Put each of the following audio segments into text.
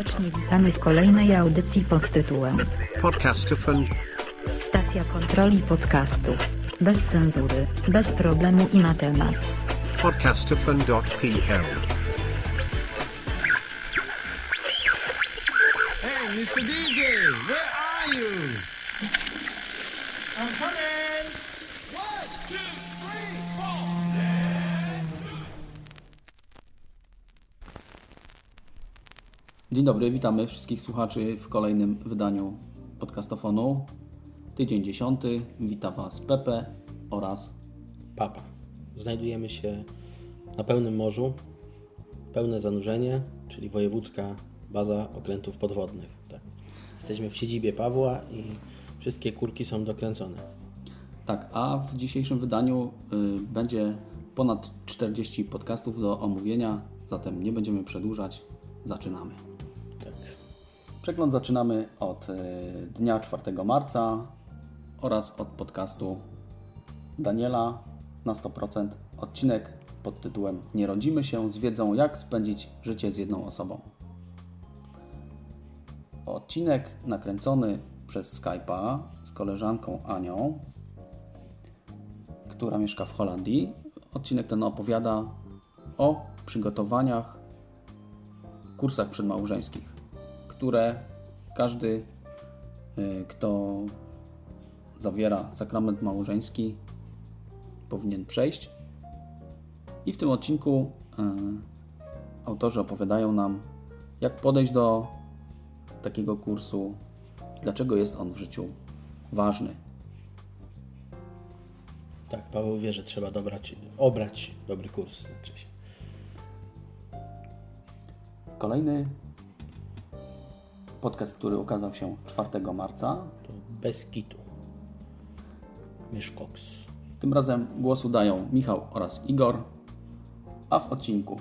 Serdecznie witamy w kolejnej audycji pod tytułem Podcastofon. Stacja kontroli podcastów. Bez cenzury, bez problemu i na temat. Podcastofon.pl. dobry, witamy wszystkich słuchaczy w kolejnym wydaniu podcastofonu. Tydzień dziesiąty, wita Was Pepe oraz Papa. Znajdujemy się na pełnym morzu, pełne zanurzenie, czyli wojewódzka baza okrętów podwodnych. Tak. Jesteśmy w siedzibie Pawła i wszystkie kurki są dokręcone. tak, a w dzisiejszym wydaniu y, będzie ponad 40 podcastów do omówienia, zatem nie będziemy przedłużać, zaczynamy. Przegląd zaczynamy od y, dnia 4 marca oraz od podcastu Daniela na 100%. Odcinek pod tytułem Nie rodzimy się z wiedzą jak spędzić życie z jedną osobą. Odcinek nakręcony przez Skype'a z koleżanką Anią, która mieszka w Holandii. Odcinek ten opowiada o przygotowaniach kursach przedmałżeńskich, które każdy, y, kto zawiera sakrament małżeński, powinien przejść. I w tym odcinku y, autorzy opowiadają nam, jak podejść do takiego kursu, dlaczego jest on w życiu ważny. Tak, Paweł wie, że trzeba dobrać, obrać dobry kurs. Znaczy się. Kolejny podcast, który ukazał się 4 marca, To bez kitu. Myszkoks. Tym razem głosu dają Michał oraz Igor, a w odcinku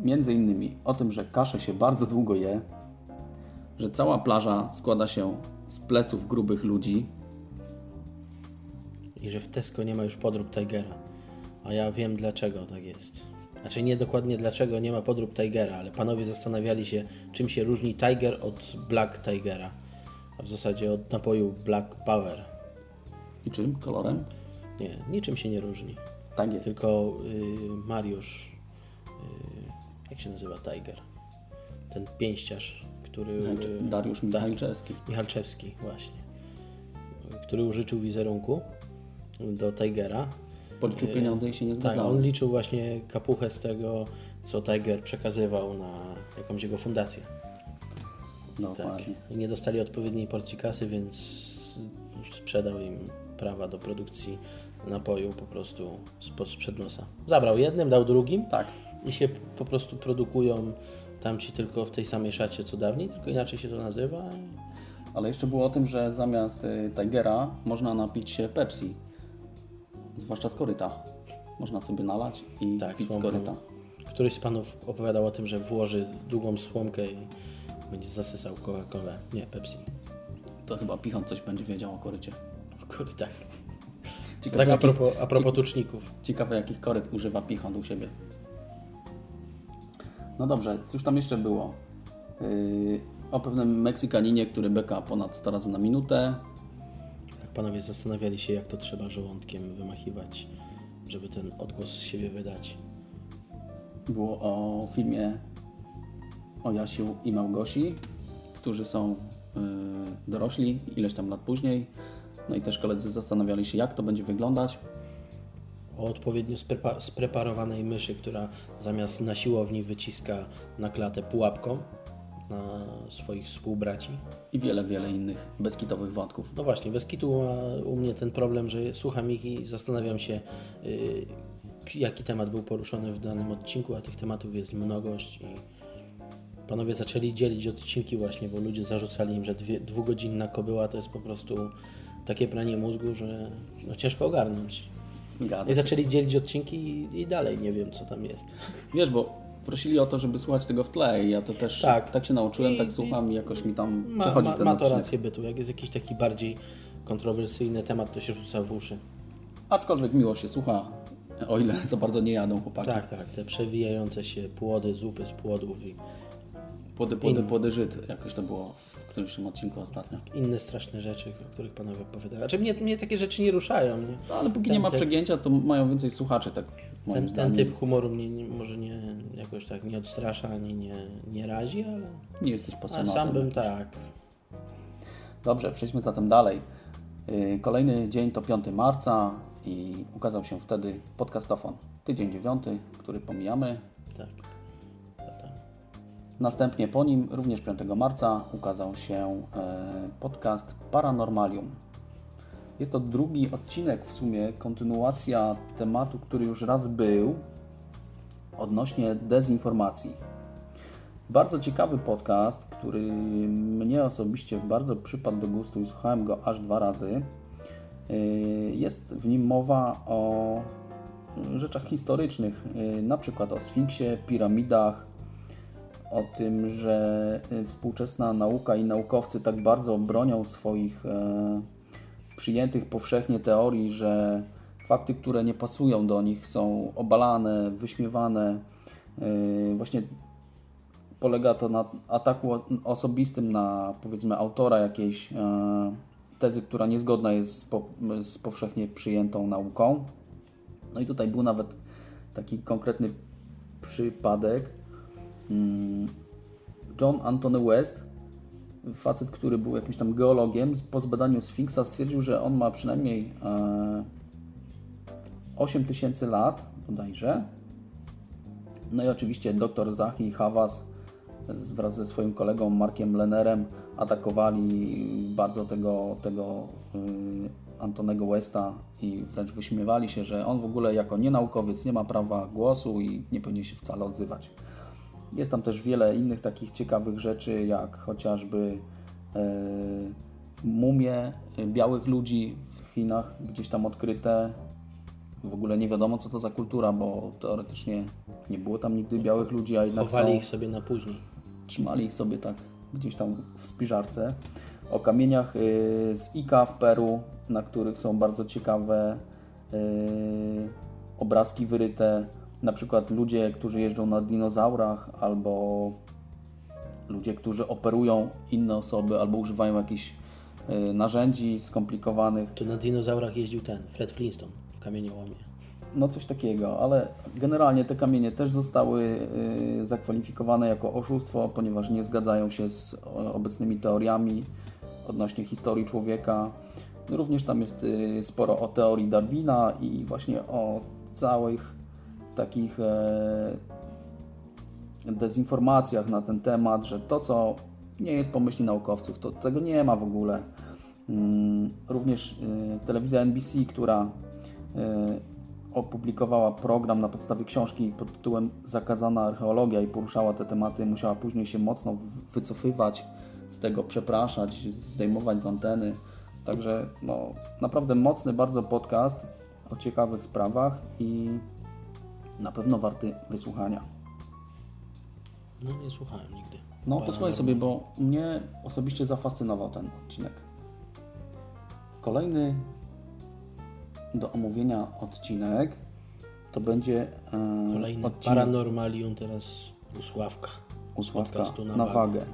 między innymi o tym, że kaszę się bardzo długo je, że cała plaża składa się z pleców grubych ludzi, I że w Tesco nie ma już podrób Tigera. A ja wiem dlaczego tak jest. Znaczy nie dokładnie dlaczego nie ma podrób Tigera, ale panowie zastanawiali się, czym się różni Tiger od Black Tigera. A w zasadzie od napoju Black Power. i czym? Kolorem? Nie, niczym się nie różni. Tak jest. Tylko y, Mariusz, y, jak się nazywa Tiger? Ten pięściarz, który... y, Dariusz Michalczewski. Michalczewski, właśnie. Który użyczył wizerunku do Tigera. Policzył pieniądze i się nie Tak, zgadzało. on liczył właśnie kapuchę z tego, co Tiger przekazywał na jakąś jego fundację. Tak. Dokładnie. I nie dostali odpowiedniej porcji kasy, więc sprzedał im prawa do produkcji napoju po prostu spod nosa. Zabrał jednym, dał drugim Tak. i się po prostu produkują tamci tylko w tej samej szacie co dawniej, tylko inaczej się to nazywa. Ale jeszcze było o tym, że zamiast y, Tigera można napić się Pepsi. Zwłaszcza z koryta. Można sobie nalać i Tak, pić z koryta. Któryś z panów opowiadał o tym, że włoży długą słomkę i będzie zasysał Coca-Colę. Nie, Pepsi. To chyba Pichon coś będzie wiedział o korycie. Kurde, tak. Ciekawe, Tak a propos, a propos tuczników. Ciekawe, jakich koryt używa Pichon u siebie. No dobrze, cóż tam jeszcze było? Yy, o pewnym Meksykaninie, który beka ponad 100 razy na minutę. Panowie zastanawiali się, jak to trzeba żołądkiem wymachiwać, żeby ten odgłos z siebie wydać. Było o filmie o Jasiu i Małgosi, którzy są yy, dorośli, ileś tam lat później. No i też koledzy zastanawiali się, jak to będzie wyglądać. O odpowiednio sprepa- spreparowanej myszy, która zamiast na siłowni wyciska na klatę pułapką na swoich współbraci. I wiele, wiele innych bezkitowych wątków. No właśnie, bez kitu ma u mnie ten problem, że słucham ich i zastanawiam się, yy, jaki temat był poruszony w danym odcinku, a tych tematów jest mnogość i panowie zaczęli dzielić odcinki właśnie, bo ludzie zarzucali im, że dwie, dwugodzinna kobyła to jest po prostu takie pranie mózgu, że no, ciężko ogarnąć. Gada I zaczęli dzielić odcinki i, i dalej nie wiem, co tam jest. Wiesz, bo prosili o to, żeby słuchać tego w tle i ja to też Tak. tak, się nauczyłem, I- tak słucham i jakoś mi tam Ma, przechodzi ma, ten ma to odcinek. rację bytu. Jak jest jakiś taki bardziej kontrowersyjny temat, to się rzuca w uszy. Aczkolwiek miło się słucha, o ile za bardzo nie jadą chłopaki. Tak, tak, te przewijające się płody, zupy z płodów i Płody, płody, In- płody Żyd. Jakoś to było w którymś tam odcinku ostatnio. Inne straszne rzeczy, o których panowie opowiadają. Znaczy mnie, mnie takie rzeczy nie ruszają. Nie? No, ale póki Ten nie ma przegięcia, to mają więcej słuchaczy, tak Ten, ten typ humoru mnie nie, może nie, jakoś tak nie odstrasza ani nie, nie razi, ale, Nie jesteś pasjonatem. sam bym tak. Dobrze, przejdźmy zatem dalej. Yy, Kolejny dzień to 5 marca i ukazał się wtedy podcastofon. Tydzień 9, który pomijamy. tak. tak. Następnie po nim, również 5 marca, ukazał się e, podcast Paranormalium. Jest to drugi odcinek, w sumie kontynuacja tematu, który już raz był odnośnie dezinformacji. Bardzo ciekawy podcast, który mnie osobiście bardzo przypadł do gustu i słuchałem go aż dwa razy. Yy, Jest w nim mowa o rzeczach historycznych, yy, na przykład o Sfinksie, piramidach, o tym, że y, współczesna nauka i naukowcy tak bardzo bronią swoich przyjętych powszechnie teorii, że fakty, które nie pasują do nich są obalane, wyśmiewane. E, właśnie polega to na ataku osobistym na powiedzmy autora jakiejś e, tezy, która niezgodna jest z, po, z powszechnie przyjętą nauką. No i tutaj był nawet taki konkretny przypadek. Mm, John Antony West, facet, który był jakimś tam geologiem, po zbadaniu Sfinksa stwierdził, że on ma przynajmniej e, 8 tysięcy lat, bodajże. No i oczywiście dr Zahi Hawass z- wraz ze swoim kolegą Markiem Lennerem atakowali bardzo tego, tego y, Antonego Westa i wręcz wyśmiewali się, że on w ogóle jako nienaukowiec nie ma prawa głosu i nie powinien się wcale odzywać. Jest tam też wiele innych takich ciekawych rzeczy, jak chociażby e, mumie białych ludzi w Chinach, gdzieś tam odkryte. W ogóle nie wiadomo, co to za kultura, bo teoretycznie nie było tam nigdy białych ludzi, a jednak Chowali są, ich sobie na później. trzymali ich sobie tak gdzieś tam w spiżarce. O kamieniach y, z Ica w Peru, na których są bardzo ciekawe y, obrazki wyryte. Na przykład ludzie, którzy jeżdżą na dinozaurach, albo ludzie, którzy operują inne osoby, albo używają jakichś y, narzędzi skomplikowanych. Tu na dinozaurach jeździł ten, Fred Flintstone w kamieniołomie. No coś takiego, ale generalnie te kamienie też zostały y, zakwalifikowane jako oszustwo, ponieważ nie zgadzają się z obecnymi teoriami odnośnie historii człowieka. Również tam jest y, sporo o teorii Darwina i właśnie o całych takich e, dezinformacjach na ten temat, że to co nie jest pomyśli naukowców, to tego nie ma w ogóle. Mm, Również y, telewizja NBC, która y, opublikowała program na podstawie książki pod tytułem Zakazana archeologia i poruszała te tematy, musiała później się mocno wycofywać z tego, przepraszać, zdejmować z anteny. Także no, naprawdę mocny bardzo podcast o ciekawych sprawach i na pewno warty wysłuchania. No nie słuchałem nigdy. No Pana posłuchaj sobie, bo mnie osobiście zafascynował ten odcinek. Kolejny do omówienia odcinek to będzie e, Kolejny odcinek Paranormalium teraz u Sławka. u Sławka podcastu na, na wagę. wagę.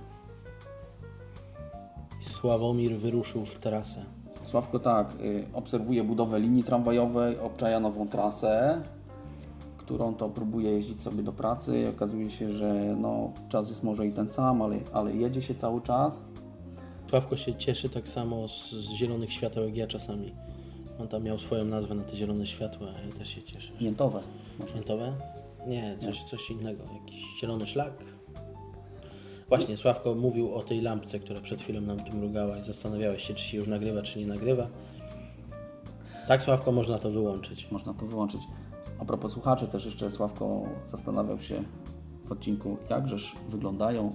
Sławomir wyruszył w trasę. Sławko tak, y, obserwuje budowę linii tramwajowej, obczaja nową trasę, którą to próbuje jeździć sobie do pracy i okazuje się, że no, czas jest może i ten sam, ale, ale jedzie się cały czas. Sławko się cieszy tak samo z, z zielonych świateł jak ja czasami. On tam miał swoją nazwę na te zielone światła, ja też się cieszę. Miętowe. Może. Miętowe? Nie, coś, coś innego. Jakiś zielony szlak. Właśnie, Sławko mówił o tej lampce, która przed chwilą nam tu mrugała i zastanawiałeś się, czy się już nagrywa, czy nie nagrywa. Tak, Sławko, można to wyłączyć. Można to wyłączyć. A propos słuchaczy, też jeszcze Sławko zastanawiał się w odcinku, jakżeż wyglądają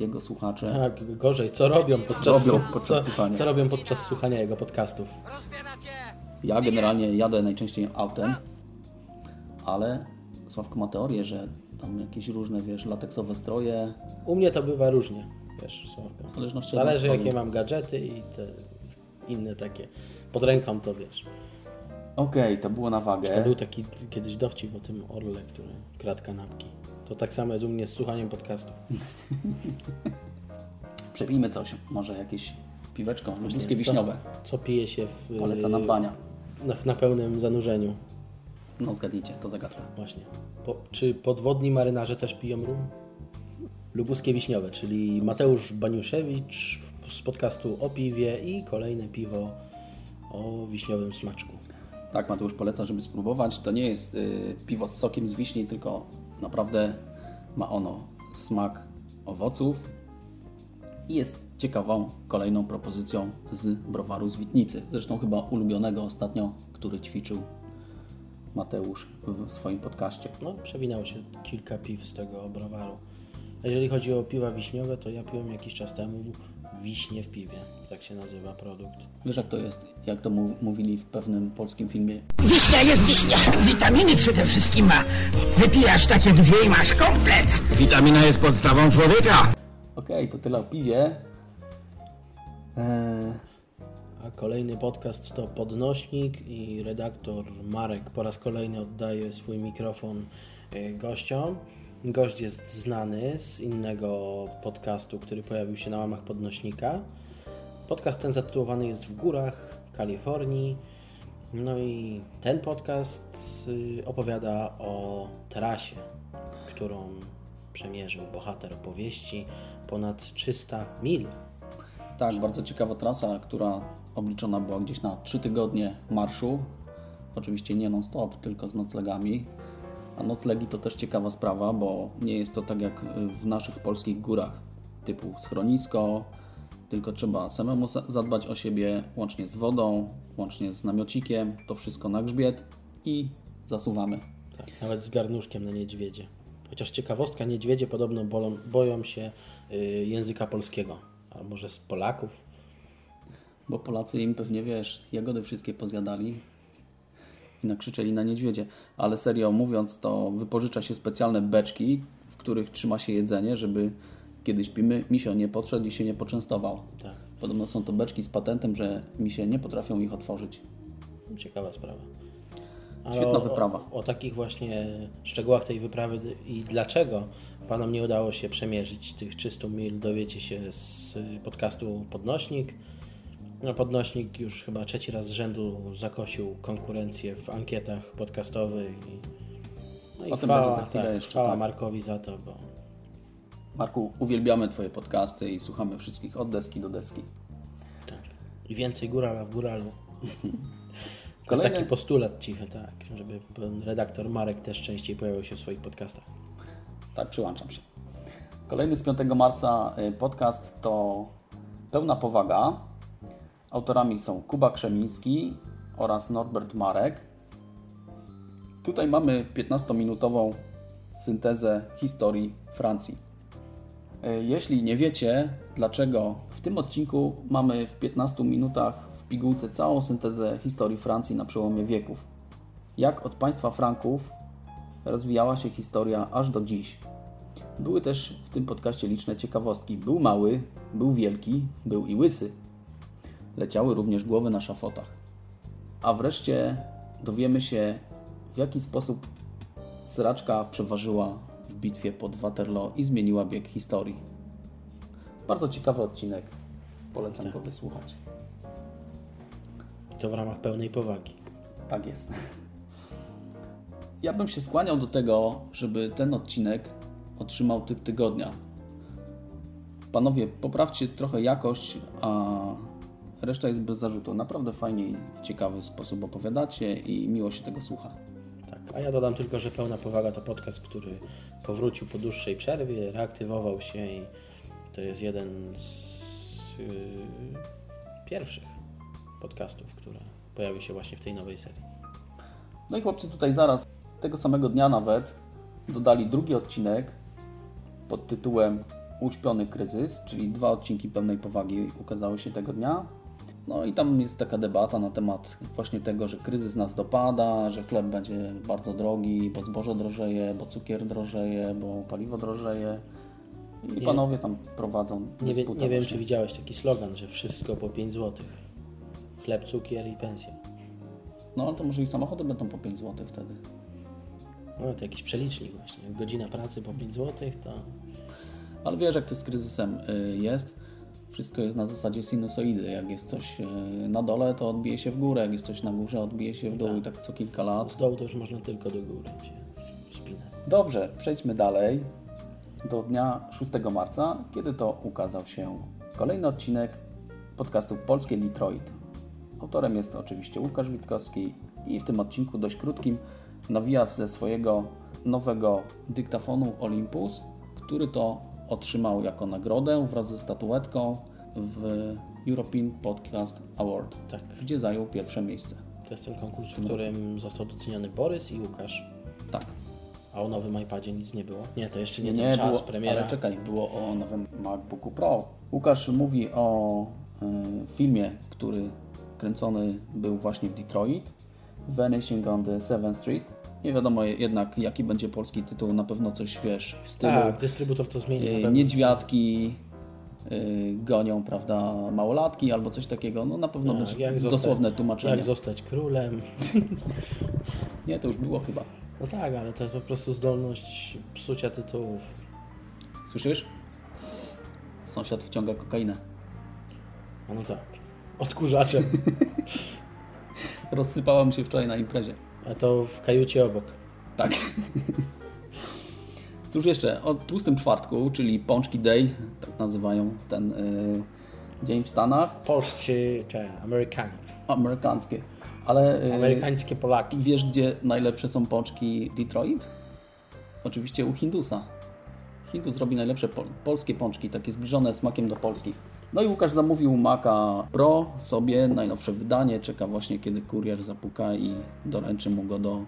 jego słuchacze. Tak, gorzej, co robią podczas, robią podczas co, słuchania? Co robią podczas słuchania jego podcastów? Ja generalnie jadę najczęściej autem, ale Sławko ma teorię, że tam jakieś różne, wiesz, lateksowe stroje, U mnie to bywa różnie, wiesz, Sławko. w zależności Zależy od jakie mam gadżety i te inne takie. Pod ręką to wiesz. Okej, to było na wagę. To był taki kiedyś dowcip o tym orle, który kradł kanapki. To tak samo jest u mnie z słuchaniem podcastów. Przepijmy coś, może jakieś piweczko, lubuskie Co- wiśniowe. Co pije się w, Poleca nam Bania. na, na pełnym zanurzeniu. No zgadnijcie, to zagadka. Właśnie. Po, czy podwodni marynarze też piją rum? Lubuskie wiśniowe, czyli Mateusz Baniuszewicz z podcastu o piwie i kolejne piwo o wiśniowym smaczku. Tak, Mateusz poleca, żeby spróbować. To nie jest y, piwo z sokiem z wiśni, tylko naprawdę ma ono smak owoców i jest ciekawą kolejną propozycją z browaru z Witnicy. Zresztą chyba ulubionego ostatnio, który ćwiczył Mateusz w swoim podcaście. No, przewinęło się kilka piw z tego browaru. Jeżeli chodzi o piwa wiśniowe, to ja piłem jakiś czas temu wiśnie w piwie. Tak się nazywa produkt. Wiesz jak to jest, jak to mówili w pewnym polskim filmie, Wiśnia jest wiśnia. Witaminy przede wszystkim ma. Wypijasz takie dwie i masz komplet. Witamina jest podstawą człowieka. Okej, to tyle o piwie. Eee, A kolejny podcast to Podnośnik i redaktor Marek po raz kolejny oddaje swój mikrofon e, gościom. Gość jest znany z innego podcastu, który pojawił się na łamach Podnośnika. Podcast ten zatytułowany jest W górach Kalifornii. No i ten podcast y, opowiada o trasie, którą przemierzył bohater opowieści ponad 300 mil. Tak, bardzo ciekawa trasa, która obliczona była gdzieś na 3 tygodnie marszu. Oczywiście nie non-stop, tylko z noclegami. A noclegi to też ciekawa sprawa, bo nie jest to tak jak w naszych polskich górach, typu schronisko, tylko trzeba samemu za- zadbać o siebie, łącznie z wodą, łącznie z namiocikiem, to wszystko na grzbiet i zasuwamy. Tak, nawet z garnuszkiem na niedźwiedzie. Chociaż ciekawostka, niedźwiedzie podobno bolą, boją się y, języka polskiego. A może z Polaków? Bo Polacy im pewnie, wiesz, jagody wszystkie pozjadali i nakrzyczeli na niedźwiedzie. Ale serio mówiąc, to wypożycza się specjalne beczki, w których trzyma się jedzenie, żeby kiedy śpimy, misio nie podszedł i się nie poczęstował. Tak, Podobno są to beczki z patentem, że misie nie potrafią ich otworzyć. ciekawa sprawa. Ale Świetna o, wyprawa. O, o takich właśnie szczegółach tej wyprawy i dlaczego Panom nie udało się przemierzyć tych 300 mil dowiecie się z podcastu Podnośnik. No, Podnośnik już chyba trzeci raz z rzędu zakosił konkurencję w ankietach podcastowych. I, no i O chwała, za chwilę tak, jeszcze, chwała tak. Markowi za to, bo Marku, uwielbiamy Twoje podcasty i słuchamy wszystkich od deski do deski. Tak. I więcej górala w góralu. To jest taki postulat cichy, tak, żeby pan redaktor Marek też częściej pojawiał się w swoich podcastach. Tak, przyłączam się. Kolejny z 5 marca y, podcast to Pełna Powaga. Autorami są Kuba Krzemiński oraz Norbert Marek. Tutaj mamy 15-minutową syntezę historii Francji. Y, Jeśli nie wiecie, dlaczego w tym odcinku mamy w 15 minutach w pigułce całą syntezę historii Francji na przełomie wieków, jak od państwa Franków rozwijała się historia aż do dziś. Były też w tym podcaście liczne ciekawostki. Był mały, był wielki, był i łysy. Leciały również głowy na szafotach. A wreszcie dowiemy się, w jaki sposób sraczka przeważyła w bitwie pod Waterloo i zmieniła bieg historii. Bardzo ciekawy odcinek. Polecam go wysłuchać. To w ramach pełnej powagi. Tak jest. Ja bym się skłaniał do tego, żeby ten odcinek otrzymał typ tygodnia. Panowie, poprawcie trochę jakość, a reszta jest bez zarzutu. Naprawdę fajnie i w ciekawy sposób opowiadacie i miło się tego słucha. Tak. A ja dodam tylko, że pełna powaga to podcast, który powrócił po dłuższej przerwie, reaktywował się i to jest jeden z yy, pierwszych podcastów, które pojawił się właśnie w tej nowej serii. No i chłopcy tutaj zaraz, tego samego dnia nawet, dodali drugi odcinek pod tytułem Uśpiony kryzys, czyli dwa odcinki pełnej powagi ukazały się tego dnia. No i tam jest taka debata na temat właśnie tego, że kryzys nas dopada, że chleb będzie bardzo drogi, bo zboże drożeje, bo cukier drożeje, bo paliwo drożeje. I Nie. panowie tam prowadzą Nie, wie, nie wiem, czy widziałeś taki slogan, że wszystko po 5 zł. Chleb, cukier i pensja. No ale to może i samochody będą po 5 zł wtedy. No to jakiś przelicznik właśnie. Godzina pracy po 5 zł to... Ale wiesz, jak to z kryzysem y, jest. Wszystko jest na zasadzie sinusoidy. Jak jest coś y, na dole, to odbije się w górę. Jak jest coś na górze, odbije się w dół i tak co kilka lat. Z dołu to już można tylko do góry się wspinać. Dobrze, przejdźmy dalej do dnia 6 marca, kiedy to ukazał się kolejny odcinek podcastu Polskie Detroit. Autorem jest oczywiście Łukasz Witkowski i w tym odcinku dość krótkim nawija ze swojego nowego dyktafonu Olympus, który to otrzymał jako nagrodę wraz ze statuetką w European Podcast Award, Tak. gdzie zajął pierwsze miejsce. To jest ten konkurs, w którym został doceniony Borys i Łukasz. Tak. A o nowym iPadzie nic nie było? Nie, to jeszcze nie, Nie, ten czas, było, premiera. ale czekaj, było o nowym MacBooku Pro. Łukasz mówi o y, filmie, który kręcony był właśnie w Detroit, Vanishing on the 7th Street. Nie wiadomo jednak, jaki będzie polski tytuł, na pewno coś, wiesz, w stylu Tak, dystrybutor to zmieni. y, niedźwiadki gonią, prawda, małolatki albo coś takiego. No na pewno Tak, będzie dosłowne zostać- tłumaczenie. Jak zostać królem. Nie, to już było chyba. No tak, ale to po prostu zdolność psucia tytułów. Słyszysz? Sąsiad wciąga kokainę. A no tak. Odkurzaczem. Rozsypałam się wczoraj na imprezie. A to w kajucie obok. Tak. Cóż jeszcze, o tłustym czwartku, czyli Pączki Day, tak nazywają ten y, dzień w Stanach, Polscy, czy Amerykanie. amerykańskie. Ale y, Amerykańskie Polaki. wiesz, gdzie najlepsze są pączki Detroit? Oczywiście u Hindusa. Hindus robi najlepsze pol polskie pączki, takie zbliżone smakiem do polskich. No i Łukasz zamówił Maca Pro sobie, najnowsze wydanie, czeka właśnie kiedy kurier zapuka i doręczy mu go do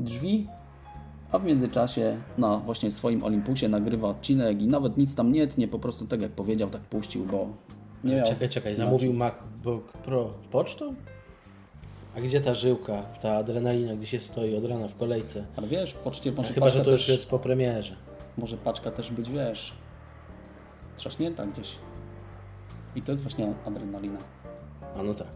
drzwi. A w międzyczasie na właśnie swoim Olympusie nagrywa odcinek i nawet nic tam nie tnie, po prostu tak jak powiedział, tak puścił, bo nie miał... Czekaj, czekaj, zamówił MacBook Pro pocztą? A gdzie ta żyłka, ta adrenalina, gdzie się stoi od rana w kolejce? Ale wiesz, w poczcie może Chyba, że to już też, jest po premierze. może paczka też być, wiesz, trzaśnięta gdzieś. I to jest właśnie adrenalina. A no tak.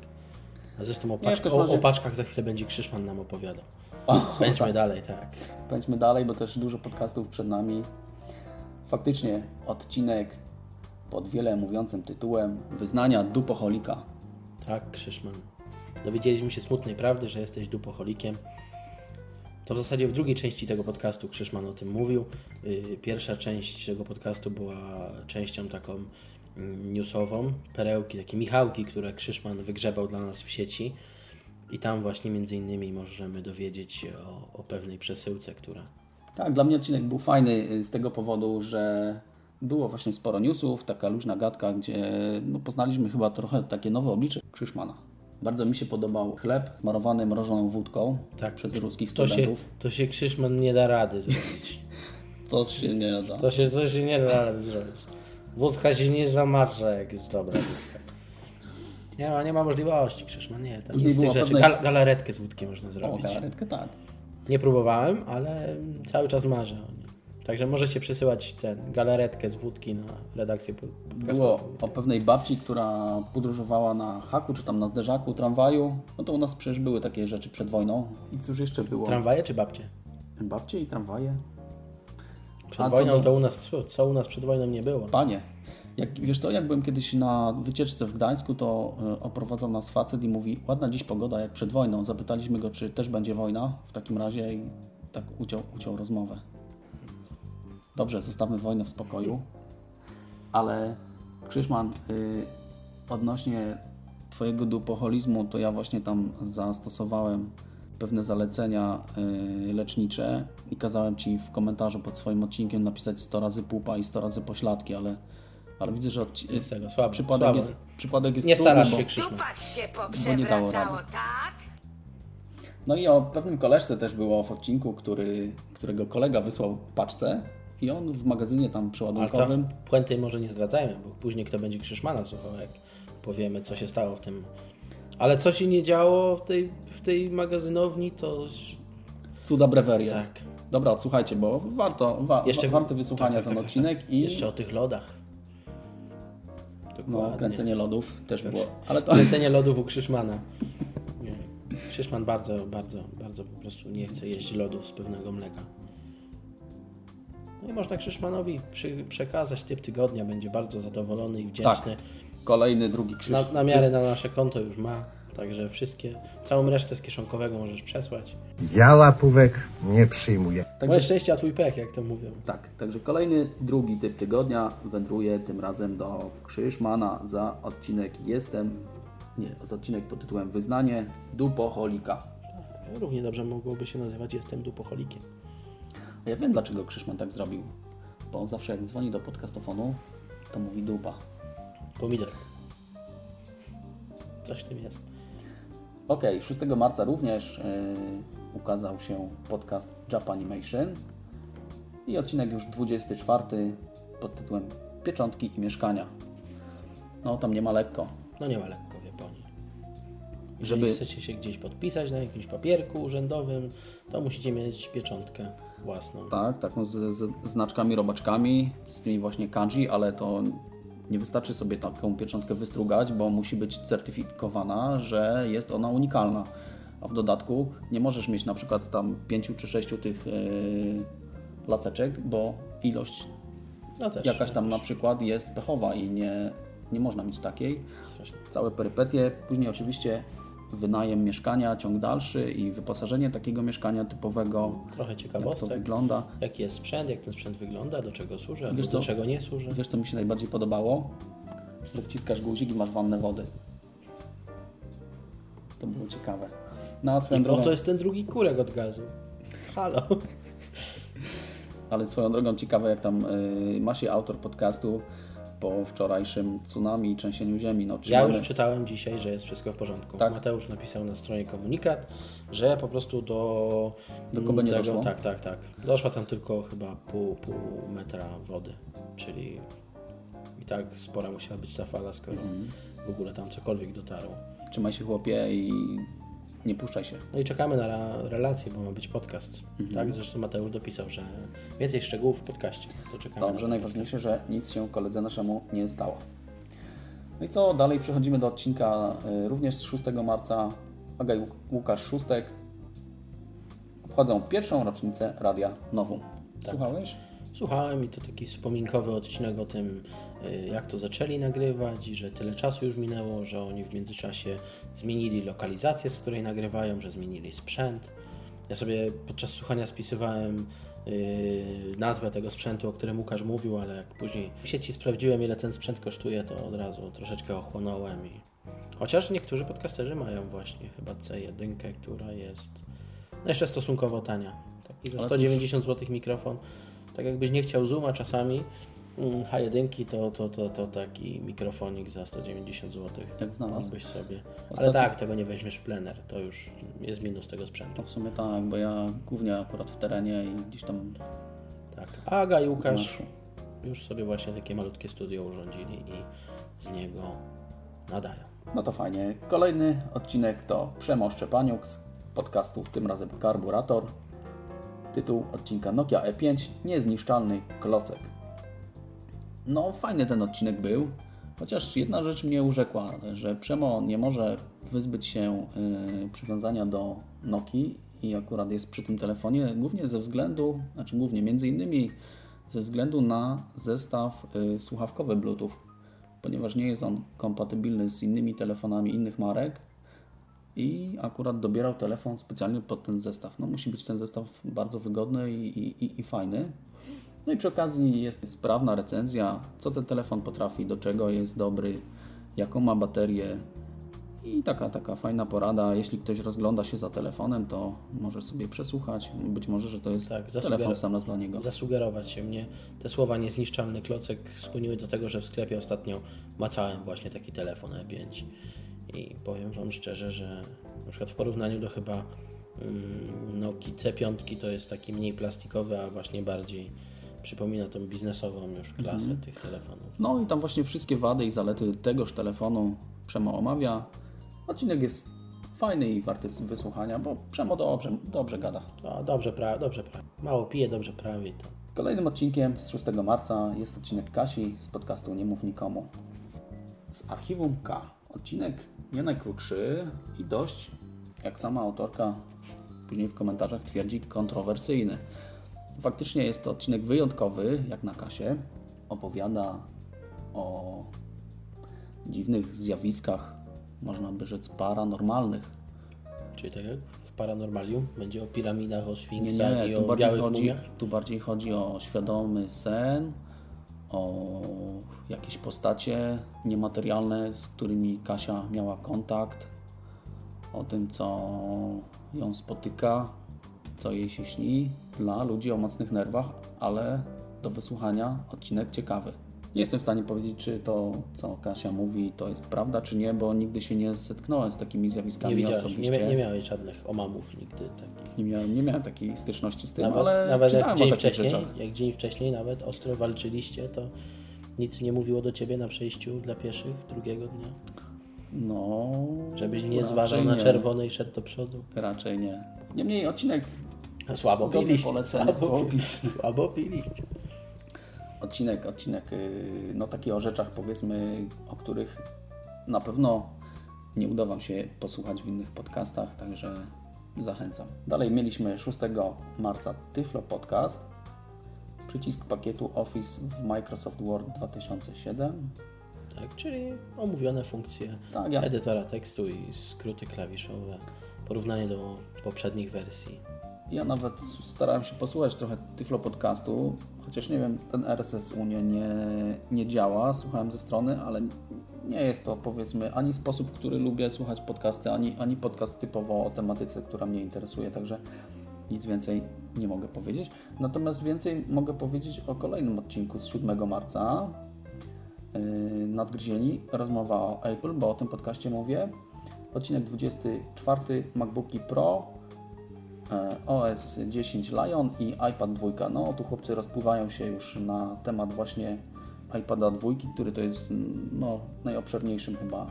A zresztą o, paczk- o, o paczkach za chwilę będzie Krzyszman nam opowiadał. O, Pędźmy tak. dalej, tak. Pędźmy dalej, bo też dużo podcastów przed nami. Faktycznie odcinek pod wiele mówiącym tytułem Wyznania dupoholika. Tak, Krzyszman. Dowiedzieliśmy się smutnej prawdy, że jesteś dupoholikiem. To w zasadzie w drugiej części tego podcastu Krzyszman o tym mówił. Yy, Pierwsza część tego podcastu była częścią taką mm, newsową, perełki, takie michałki, które Krzyszman wygrzebał dla nas w sieci. I tam właśnie między innymi możemy dowiedzieć się o, o pewnej przesyłce, która Tak, dla mnie odcinek był fajny y, z tego powodu, że było właśnie sporo newsów, taka luźna gadka, gdzie no, poznaliśmy chyba trochę takie nowe oblicze Krzyszmana. Bardzo mi się podobał chleb smarowany mrożoną wódką tak przez ruskich to się, studentów. to się Krzyszman nie da rady zrobić. To się nie da. To się, to się nie da rady zrobić. Wódka się nie zamarza, jak jest dobra. Nie ma, nie ma możliwości, Krzyszman, nie. Tam Później nic z tych było rzeczy. pewnej- Gal, galaretkę z wódki można O, zrobić. galaretkę tak. Nie próbowałem, ale cały czas marzę o niej. Także możecie przesyłać ten galaretkę z wódki na redakcję. Było o pewnej babci, która podróżowała na haku, czy tam na zderzaku, tramwaju. No to u nas przecież były takie rzeczy przed wojną. I cóż jeszcze było? Tramwaje czy babcie? Babcie i tramwaje. Przed A wojną do- to u nas, co u nas przed wojną nie było. Panie, jak, wiesz co, jak byłem kiedyś na wycieczce w Gdańsku, to y, oprowadzał nas facet i mówi, ładna dziś pogoda jak przed wojną. Zapytaliśmy go, czy też będzie wojna w takim razie i tak uciął, uciął rozmowę. Dobrze, zostawmy wojnę w spokoju. Ale Krzyszman, y, odnośnie Twojego dupoholizmu, to ja właśnie tam zastosowałem pewne zalecenia y, lecznicze i kazałem Ci w komentarzu pod swoim odcinkiem napisać 100 razy pupa i 100 razy pośladki, ale, ale widzę, że odci- Z tego, słabo, przypadek, słabo. jest, przypadek jest Nie trudny, starasz bo- się, Krzyszman. Dupach się Bo nie dało poprzewracało, rady. tak? No i o pewnym koleżce też było w odcinku, który, którego kolega wysłał w paczce i on w magazynie tam Ale to przeładunkowym puenty może nie zdradzajmy, bo później kto będzie Krzyszmana słuchał, jak powiemy, co się stało w tym. Ale co się nie działo w tej, w tej magazynowni, to cuda breweria. tak. Dobra, słuchajcie, bo warto, wa, Jeszcze- warte wysłuchania tak, tak, ten tak, odcinek tak. i Jeszcze o tych lodach. No, kręcenie lodów też było. Ale to Kręcenie lodów u Krzyszmana. Krzyszman bardzo, bardzo, bardzo po prostu nie chce jeść lodów z pewnego mleka. No i można Krzyszmanowi przy, przekazać typ tygodnia, będzie bardzo zadowolony i wdzięczny. Tak. Kolejny, drugi krzyż. Na, na miarę na nasze konto już ma, także wszystkie, całą resztę z kieszonkowego możesz przesłać. Ja łapówek nie przyjmuję. Moje Także, szczęście, a twój pek, jak to mówią. tak, także kolejny, drugi typ tygodnia wędruje tym razem do Krzyszmana za odcinek Jestem, nie, za odcinek pod tytułem Wyznanie Dupoholika. Równie dobrze mogłoby się nazywać Jestem dupocholikiem. A Ja wiem, dlaczego Krzyszman tak zrobił. Bo on zawsze jak dzwoni do podcastofonu, to mówi dupa. Pomidor. Coś w tym jest. Ok, 6 marca również yy, ukazał się podcast Japanimation i odcinek już 24 pod tytułem Pieczątki i mieszkania. No tam nie ma lekko. No nie ma lekko w Japonii. Jeżeli Żeby- chcecie się gdzieś podpisać na jakimś papierku urzędowym, to musicie mieć pieczątkę własną. Tak, taką z, z znaczkami, robaczkami, z tymi właśnie kanji, ale to nie wystarczy sobie taką pieczątkę wystrugać, bo musi być certyfikowana, że jest ona unikalna. A w dodatku nie możesz mieć na przykład tam pięciu czy sześciu tych yy, laseczek, bo ilość No też. jakaś tam na przykład jest pechowa i nie, nie można mieć takiej. Strasznie. Całe perypetie, później oczywiście wynajem mieszkania, ciąg dalszy i wyposażenie takiego mieszkania typowego, Trochę jak to ciekawostek. wygląda. Jaki jest sprzęt, jak ten sprzęt wygląda, do czego służy, Wiesz do co? czego nie służy. Wiesz, co mi się najbardziej podobało? Że wciskasz guzik i masz wannę wody. To było ciekawe. No swoją I po drogą, co jest ten drugi kurek od gazu? Halo. ale swoją drogą ciekawe, jak tam y, ma się autor podcastu po wczorajszym tsunami i trzęsieniu ziemi. No, Ja już czytałem dzisiaj, że jest wszystko w porządku. Tak. Mateusz napisał na stronie komunikat, że po prostu do, Do Koby nie tego, doszło? Tak, tak, tak. Doszła tam tylko chyba pół, pół metra wody, czyli i tak spora musiała być ta fala, skoro Mhm. w ogóle tam cokolwiek dotarło. Trzymaj się chłopie i nie puszczaj się. No i czekamy na relację, bo ma być podcast. Mhm. Tak, zresztą Mateusz dopisał, że więcej szczegółów w podcaście. To czekamy Dobrze, na najważniejsze, że nic się koledze naszemu nie stało. No i co, dalej przechodzimy do odcinka y, również z 6 marca. Aga i Łuk- Łukasz Szóstek obchodzą pierwszą rocznicę Radia Nowum. Słuchałeś? Słuchałem i to taki wspominkowy odcinek o tym, jak to zaczęli nagrywać i że tyle czasu już minęło, że oni w międzyczasie zmienili lokalizację, z której nagrywają, że zmienili sprzęt. Ja sobie podczas słuchania spisywałem y, nazwę tego sprzętu, o którym Łukasz mówił, ale jak później w sieci sprawdziłem, ile ten sprzęt kosztuje, to od razu troszeczkę ochłonąłem. I... Chociaż niektórzy podcasterzy mają właśnie chyba C1, która jest no jeszcze stosunkowo tania. Taki za Ale 190 zł mikrofon. Tak jakbyś nie chciał zooma czasami, H1 to, to, to, to taki mikrofonik za 190 zł. Jak znalazł? Mógłbyś sobie. Ale Ostatnio- tak, tego nie weźmiesz w plener. To już jest minus tego sprzętu. No w sumie tak, bo ja głównie akurat w terenie i gdzieś tam Tak. Aga i Łukasz Znasz. już sobie właśnie takie malutkie studio urządzili i z niego nadają. No to fajnie. Kolejny odcinek to Przemo Szczepaniuk z podcastu, tym razem Karburator. Tytuł odcinka Nokia E5 Niezniszczalny klocek. No fajny ten odcinek był, chociaż jedna rzecz mnie urzekła, że Przemo nie może wyzbyć się y, przywiązania do Nokii i akurat jest przy tym telefonie głównie ze względu, znaczy głównie między innymi ze względu na zestaw y, słuchawkowy Bluetooth, ponieważ nie jest on kompatybilny z innymi telefonami innych marek i akurat dobierał telefon specjalnie pod ten zestaw. No musi być ten zestaw bardzo wygodny i, i, i- i fajny. No i przy okazji jest sprawna recenzja, co ten telefon potrafi, do czego jest dobry, jaką ma baterię i taka, taka fajna porada. Jeśli ktoś rozgląda się za telefonem, to może sobie przesłuchać. Być może, że to jest Tak, telefon sam raz dla niego. Zasugerować się mnie. Te słowa niezniszczalny klocek skłoniły do tego, że w sklepie ostatnio macałem właśnie taki telefon E5 i powiem Wam szczerze, że na przykład w porównaniu do chyba mm, Nokii C5 to jest taki mniej plastikowy, a właśnie bardziej przypomina tą biznesową już klasę Mhm. tych telefonów. No i tam właśnie wszystkie wady i zalety tegoż telefonu Przemo omawia. Odcinek jest fajny i warty wysłuchania, bo Przemo dobrze, dobrze gada. O, dobrze prawie, dobrze prawie. Mało pije, dobrze prawie. To Kolejnym odcinkiem z 6 marca jest odcinek Kasi z podcastu Nie mów nikomu. Z archiwum K. Odcinek nie najkrótszy i dość jak sama autorka później w komentarzach twierdzi, kontrowersyjny. Faktycznie jest to odcinek wyjątkowy, jak na kasie. Opowiada o dziwnych zjawiskach, można by rzec paranormalnych. Czyli tak jak w Paranormalium będzie o piramidach, o Nie, sfinksach nie, i tu o bardziej, białych chodzi, mumiach. tu bardziej chodzi o świadomy sen, o jakieś postacie niematerialne, z którymi Kasia miała kontakt, o tym, co ją spotyka, co jej się śni, dla ludzi o mocnych nerwach, ale do wysłuchania odcinek ciekawy. Nie jestem w stanie powiedzieć, czy to, co Kasia mówi, to jest prawda, czy nie, bo nigdy się nie zetknąłem z takimi zjawiskami Nie osobiście. nie, nie miałeś żadnych omamów nigdy takich. Nie miałem, nie miałem takiej styczności z tym, Nawet, ale nawet jak dzień wcześniej, jak dzień wcześniej nawet ostro walczyliście, to nic nie mówiło do ciebie na przejściu dla pieszych drugiego dnia? No, Żebyś nie zważał na nie. czerwone i szedł do przodu? Raczej nie. Niemniej odcinek, Słabo Dobre piliście. Słabo, słabo piliście. Słabo piliście. odcinek, odcinek, yy, no taki o rzeczach powiedzmy, o których na pewno nie uda Wam się posłuchać w innych podcastach, także zachęcam. Dalej mieliśmy 6 marca Tyflo Podcast, przycisk pakietu Office w Microsoft Word 2007. Tak, czyli omówione funkcje Tak, ja- edytora tekstu i skróty klawiszowe. Porównanie do poprzednich wersji. Ja nawet starałem się posłuchać trochę Tyflo Podcastu, chociaż nie wiem, ten RSS u mnie nie, nie działa, słuchałem ze strony, ale nie jest to powiedzmy ani sposób, który lubię słuchać podcasty, ani, ani podcast typowo o tematyce, która mnie interesuje, także nic więcej nie mogę powiedzieć. Natomiast więcej mogę powiedzieć o kolejnym odcinku z 7 marca. Yy, Nadgryzieni, rozmowa o Apple, bo o tym podcaście mówię. Odcinek 24, MacBooki Pro, e, OS 10 Lion i iPad 2. No, tu chłopcy rozpływają się już na temat właśnie iPada 2, który to jest mm, no, najobszerniejszym chyba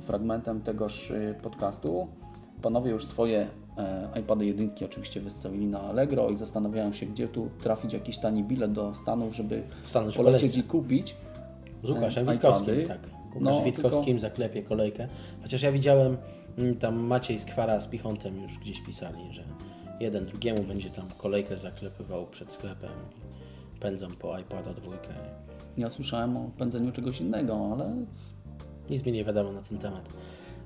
fragmentem tegoż y, podcastu. Panowie już swoje e, iPady 1 oczywiście wystawili na Allegro i zastanawiają się, gdzie tu trafić jakiś tani bilet do Stanów, żeby Stanąć w polecieć i kupić. Z Łukaszem E, Witkowskim, tak. Łukasz No, Witkowskim tylko- zaklepie kolejkę. Chociaż ja widziałem, mm, tam Maciej Skwara z Pichontem już gdzieś pisali, że jeden drugiemu będzie tam kolejkę zaklepywał przed sklepem i pędzą po iPada dwójkę. Ja słyszałem o pędzeniu czegoś innego, ale Nic mi nie wiadomo na ten temat.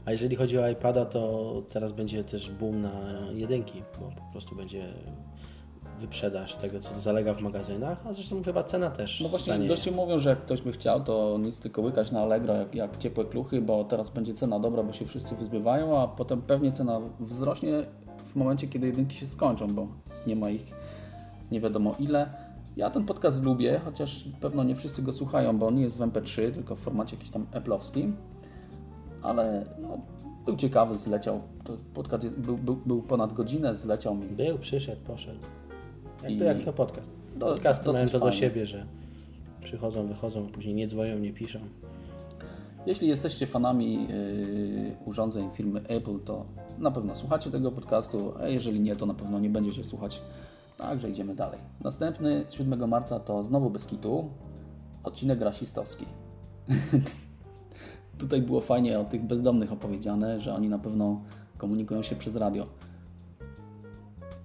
A jeżeli chodzi o iPada, to teraz będzie też boom na jedynki, bo po prostu będzie wyprzedaż tego, co zalega w magazynach, a zresztą chyba cena też No właśnie goście mówią, że jak ktoś by chciał, to nic tylko łykać na Allegro jak, jak ciepłe kluchy, bo teraz będzie cena dobra, bo się wszyscy wyzbywają, a potem pewnie cena wzrośnie w momencie, kiedy jedynki się skończą, bo nie ma ich nie wiadomo ile. Ja ten podcast lubię, chociaż pewno nie wszyscy go słuchają, bo on nie jest w MP3, tylko w formacie jakimś tam Apple'owskim, ale no, był ciekawy, zleciał. Podcast był, był, był ponad godzinę, zleciał mi. Był, przyszedł, poszedł. Jak I- to, jak to podcast. Do- Podcasty dosyć mają to do siebie, że przychodzą, wychodzą, później nie dzwonią, nie piszą. Jeśli jesteście fanami yy, urządzeń firmy Apple, to na pewno słuchacie tego podcastu, a jeżeli nie, to na pewno nie będziecie słuchać. Także idziemy dalej. Następny z 7 marca to znowu bez kitu, odcinek rasistowski. Tutaj było fajnie o tych bezdomnych opowiedziane, że oni na pewno komunikują się przez radio.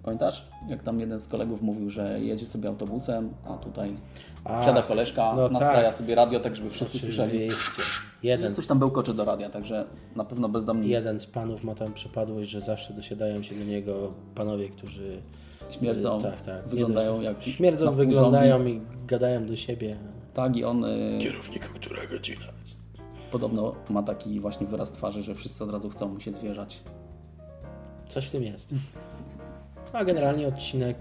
Pamiętasz, jak tam jeden z kolegów mówił, że jedzie sobie autobusem, a tutaj A, wsiada koleżka, no nastraja tak. sobie radio, tak żeby wszyscy słyszeli. Jeden, Coś tam bełkocze do radia, także na pewno bezdomni jeden z panów ma tam przypadłość, że zawsze dosiadają się do niego panowie, którzy śmierdzą, tak, tak. wyglądają jak Śmierdzą, wyglądają zombie. i gadają do siebie. Tak i on y, Kierownika, która godzina jest? podobno ma taki właśnie wyraz twarzy, że wszyscy od razu chcą mu się zwierzać. Coś w tym jest. A generalnie odcinek,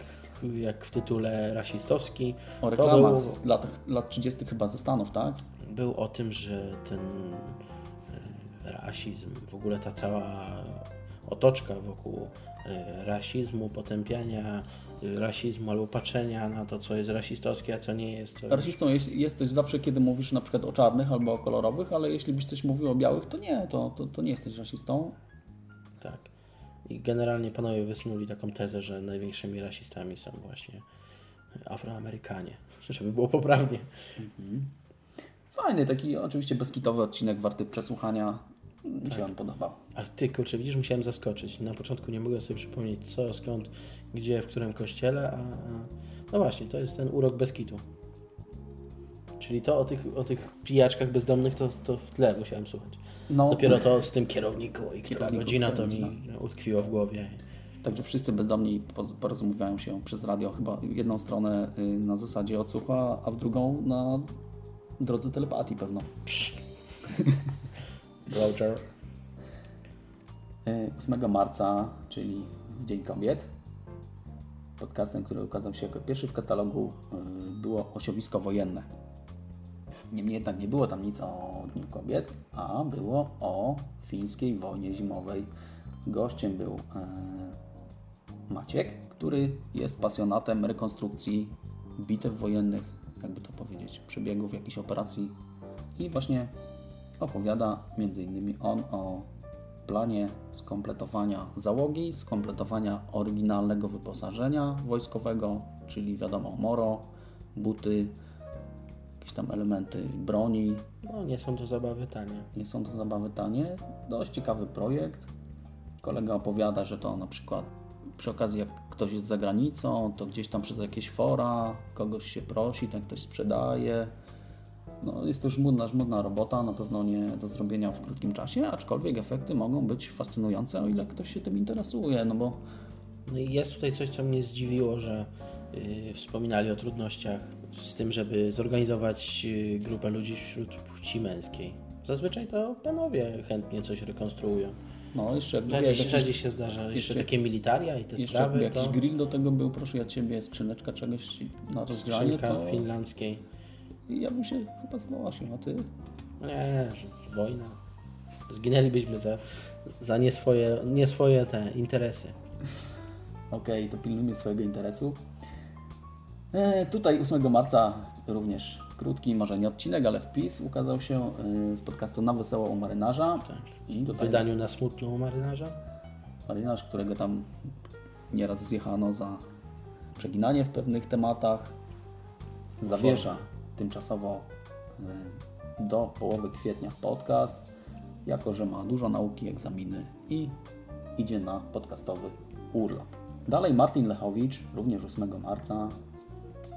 jak w tytule rasistowski, O reklamach był, z lat, lat 30 chyba ze Stanów, tak? był o tym, że ten e, rasizm, w ogóle ta cała otoczka wokół e, rasizmu, potępiania e, rasizmu albo patrzenia na to, co jest rasistowskie, a co nie jest. Rasistą jest, jesteś zawsze, kiedy mówisz na przykład o czarnych albo o kolorowych, ale jeśli byś coś mówił o białych, to nie, to, to, to nie jesteś rasistą. tak. I generalnie panowie wysnuli taką tezę, że największymi rasistami są właśnie Afroamerykanie, żeby było poprawnie. Fajny, taki oczywiście bezkitowy odcinek, warty przesłuchania. Mi się on podobał. A ty, kurczę, widzisz, musiałem zaskoczyć. Na początku nie mogłem sobie przypomnieć co, skąd, gdzie, w którym kościele, a... No właśnie, to jest ten urok bez kitu. Czyli to o tych, o tych pijaczkach bezdomnych to, to w tle musiałem słuchać. No. Dopiero to z tym kierowniku i która Kierowniku, godzina to mi godzina. utkwiło w głowie. Także wszyscy bezdomni po- porozumiewają się przez radio chyba w jedną stronę y, na zasadzie odsłucha, a w drugą na drodze telepatii pewno. Roger. Y, 8 marca, czyli w Dzień Kobiet, podcastem, który ukazał się jako pierwszy w katalogu, y, było Osiowisko Wojenne. Niemniej jednak nie było tam nic o Dniu Kobiet, a było o fińskiej wojnie zimowej. Gościem był e, Maciek, który jest pasjonatem rekonstrukcji bitew wojennych, jakby to powiedzieć, przebiegów jakichś operacji i właśnie opowiada innymi on o planie skompletowania załogi, skompletowania oryginalnego wyposażenia wojskowego, czyli wiadomo moro, buty, jakieś tam elementy broni. No nie są to zabawy tanie. Nie są to zabawy tanie. Dość ciekawy projekt. Kolega opowiada, że to na przykład przy okazji jak ktoś jest za granicą, to gdzieś tam przez jakieś fora kogoś się prosi, ten ktoś sprzedaje. No, jest to żmudna, żmudna robota, na pewno nie do zrobienia w krótkim czasie, aczkolwiek efekty mogą być fascynujące, o ile ktoś się tym interesuje, no bo No i jest tutaj coś, co mnie zdziwiło, że yy, wspominali o trudnościach z tym, żeby zorganizować yy, grupę ludzi wśród płci męskiej. Zazwyczaj to panowie chętnie coś rekonstruują. no, jeszcze jakby Rzadziej, jakiś- rzadziej się zdarza. Jeszcze, jeszcze- takie militaria i te jeszcze sprawy, jakiś to grill do tego był, proszę ja Ciebie, skrzyneczka czegoś na rozgrzanie, skrzynka to finlandzkiej. ja bym się chyba zgłosił, a Ty? Nie, wojna. Zginęlibyśmy za, za nie, swoje, nie swoje te interesy. Okej, to pilnujmy swojego interesu. E, tutaj 8 marca również krótki, może nie odcinek, ale wpis ukazał się e, z podcastu Na Wesoło u Marynarza. I W tutaj wydaniu na smutną marynarza. marynarz, którego tam nieraz zjechano za przeginanie w pewnych tematach, zawiesza tymczasowo e, do połowy kwietnia podcast, jako że ma dużo nauki, egzaminy i idzie na podcastowy urlop. Dalej Martin Lechowicz, również 8 marca,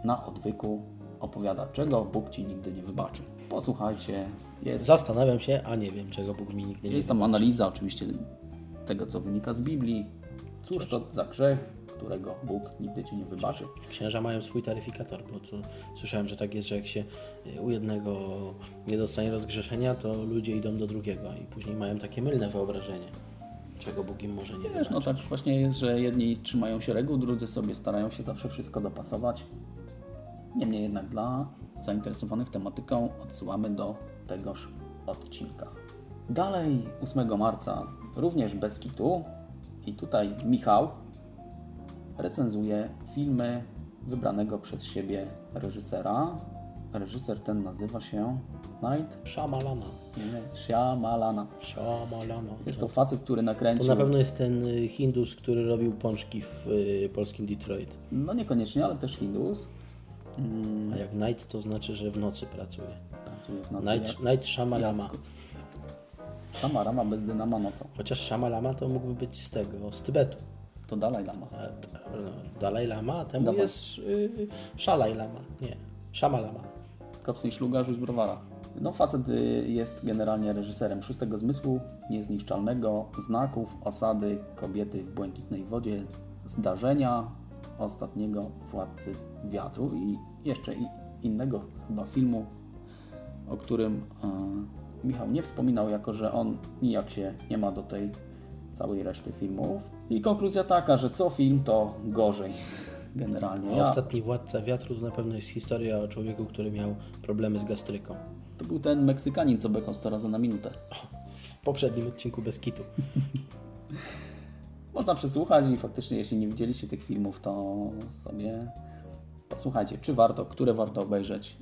na odwyku opowiada, czego Bóg Ci nigdy nie wybaczy. Posłuchajcie, jest Zastanawiam się, a nie wiem, czego Bóg mi nigdy nie jest tam analiza oczywiście tego, co wynika z Biblii. Cóż to za grzech, którego Bóg nigdy Ci nie wybaczy. Księża mają swój taryfikator, bo tu słyszałem, że tak jest, że jak się y, u jednego nie dostanie rozgrzeszenia, to ludzie idą do drugiego i później mają takie mylne wyobrażenie, czego Bóg im może nie Wiesz, wybaczyć. no tak właśnie jest, że jedni trzymają się reguł, drudzy sobie starają się zawsze wszystko dopasować. Niemniej jednak dla zainteresowanych tematyką odsyłamy do tegoż odcinka. Dalej 8 marca również bez kitu i tutaj Michał recenzuje filmy wybranego przez siebie reżysera. Reżyser ten nazywa się Night Szamalana. Shyamalana. Szamalana. Jest to facet, który To nakręcił... na pewno jest ten Hindus, który robił pączki w y, polskim Detroit. No niekoniecznie, ale też Hindus. Mm, A jak night to znaczy, że w nocy pracuje. pracuje w nocy. Night, night Shamalama. jak- Sama rama bez dynama nocą. Chociaż Shamalama to mógłby być z tego, z Tybetu. To Dalaj Lama. A, no, Dalaj Lama, a temu Dawaj. jest y, Szalaj Lama. Nie, Shamalama. Kopsy i szlugarz z browara. No facet y, jest generalnie reżyserem Szóstego Zmysłu, Niezniszczalnego, Znaków, Osady, Kobiety w błękitnej wodzie, Zdarzenia, Ostatniego Władcy Wiatru i jeszcze innego chyba filmu, o którym e, Michał nie wspominał, jako że on nijak się nie ma do tej całej reszty filmów. I konkluzja taka, że co film to gorzej generalnie. Ja, Ostatni Władca Wiatru to na pewno jest historia o człowieku, który miał problemy z gastryką. to był ten Meksykanin, co bekał 100 razy na minutę. W poprzednim odcinku bez kitu. Można przesłuchać i faktycznie, jeśli nie widzieliście tych filmów, to sobie posłuchajcie, czy warto, które warto obejrzeć.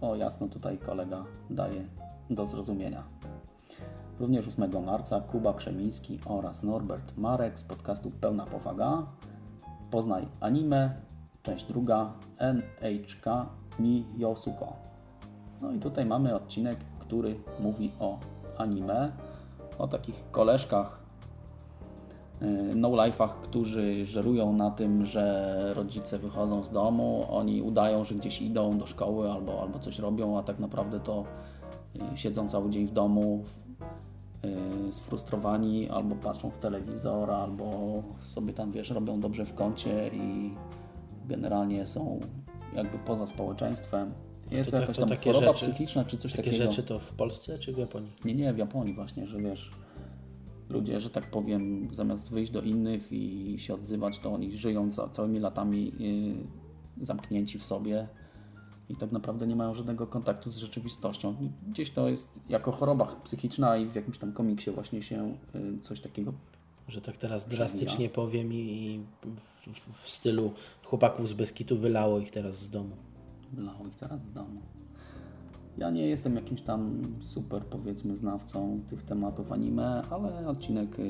O jasno tutaj kolega daje do zrozumienia. Również 8 marca Kuba Krzemiński oraz Norbert Marek z podcastu Pełna Powaga. Poznaj anime, część druga, NHK ni Yosuko. No i tutaj mamy odcinek, który mówi o anime. o takich koleżkach, no-life'ach, którzy żerują na tym, że rodzice wychodzą z domu, oni udają, że gdzieś idą do szkoły albo, albo coś robią, a tak naprawdę to y, siedzą cały dzień w domu, y, sfrustrowani, albo patrzą w telewizor, albo sobie tam, wiesz, robią dobrze w kącie i generalnie są jakby poza społeczeństwem. Jest To jakaś to tam takie choroba rzeczy- psychiczna czy coś Takie takiego. rzeczy to w Polsce czy w Japonii? Nie, nie, w Japonii właśnie, że wiesz, ludzie, że tak powiem, zamiast wyjść do innych i się odzywać, to oni żyją ca całymi latami yy, zamknięci w sobie i tak naprawdę nie mają żadnego kontaktu z rzeczywistością. Gdzieś to jest jako choroba psychiczna i w jakimś tam komiksie właśnie się yy, coś takiego Że tak teraz drastycznie powiem i w, w, w stylu chłopaków z Beskitu wylało ich teraz z domu. Lało ich teraz z domu. Ja nie jestem jakimś tam super, powiedzmy, znawcą tych tematów anime, ale odcinek yy,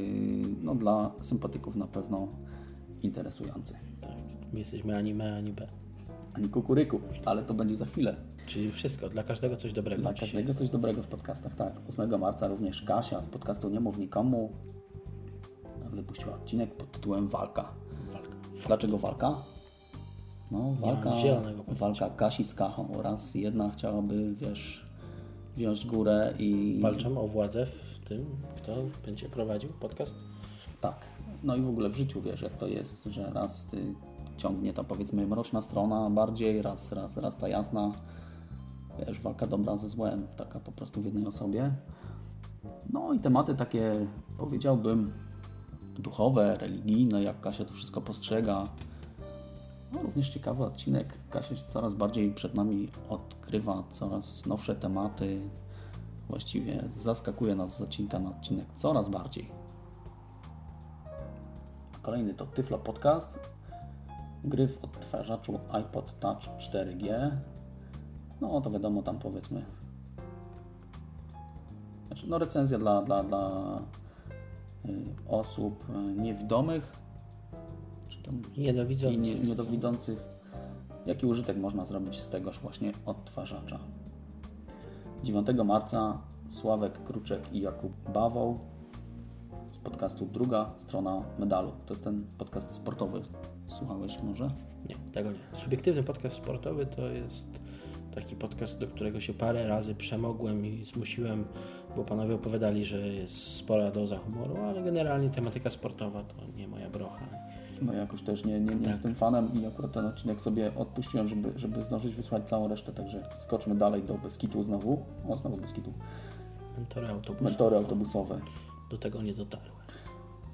no, dla sympatyków na pewno interesujący. Tak. My jesteśmy anime, anime. Ani kukuryku, ale to będzie za chwilę. Czyli wszystko, dla każdego coś dobrego Dla każdego coś dobrego w podcastach, tak. 8 marca również Kasia z podcastu Nie Mów Nikomu wypuściła odcinek pod tytułem Walka. Walka. Dlaczego walka? No, walka, walka Kasi z Kachą oraz jedna chciałaby, wiesz, wziąć górę i... Walczą o władzę w tym, kto będzie prowadził podcast. Tak. No i w ogóle w życiu, wiesz, jak to jest, że raz y, ciągnie ta, powiedzmy, mroczna strona bardziej, raz, raz, raz ta jasna, wiesz, walka dobra ze złem, taka po prostu w jednej osobie. No i tematy takie, powiedziałbym, duchowe, religijne, jak Kasia to wszystko postrzega. No, również ciekawy odcinek. Kasia coraz bardziej przed nami odkrywa coraz nowsze tematy. Właściwie zaskakuje nas z odcinka na odcinek coraz bardziej. Kolejny to Tyflo Podcast. Gry w odtwarzaczu iPod Touch 4G. No to wiadomo, tam powiedzmy. Znaczy, no recenzja dla, dla, dla y, osób y, niewidomych, czy tam Niedowidzący. i nie, niedowidzących. Jaki użytek można zrobić z tegoż właśnie odtwarzacza? 9 marca Sławek Kruczek i Jakub Bawoł z podcastu Druga Strona Medalu. To jest ten podcast sportowy. Słuchałeś może? Nie, tego nie. Subiektywny podcast sportowy to jest taki podcast, do którego się parę razy przemogłem i zmusiłem, bo panowie opowiadali, że jest spora doza humoru, ale generalnie tematyka sportowa to nie moja brocha. No jakoś też nie, nie, nie Tak. jestem fanem i akurat ten odcinek sobie odpuściłem, żeby, żeby zdążyć wysłać całą resztę, także skoczmy dalej do Beskitu znowu. O, znowu Beskitu. Mentory autobusu. Mentory autobusowe. Do tego nie dotarłem.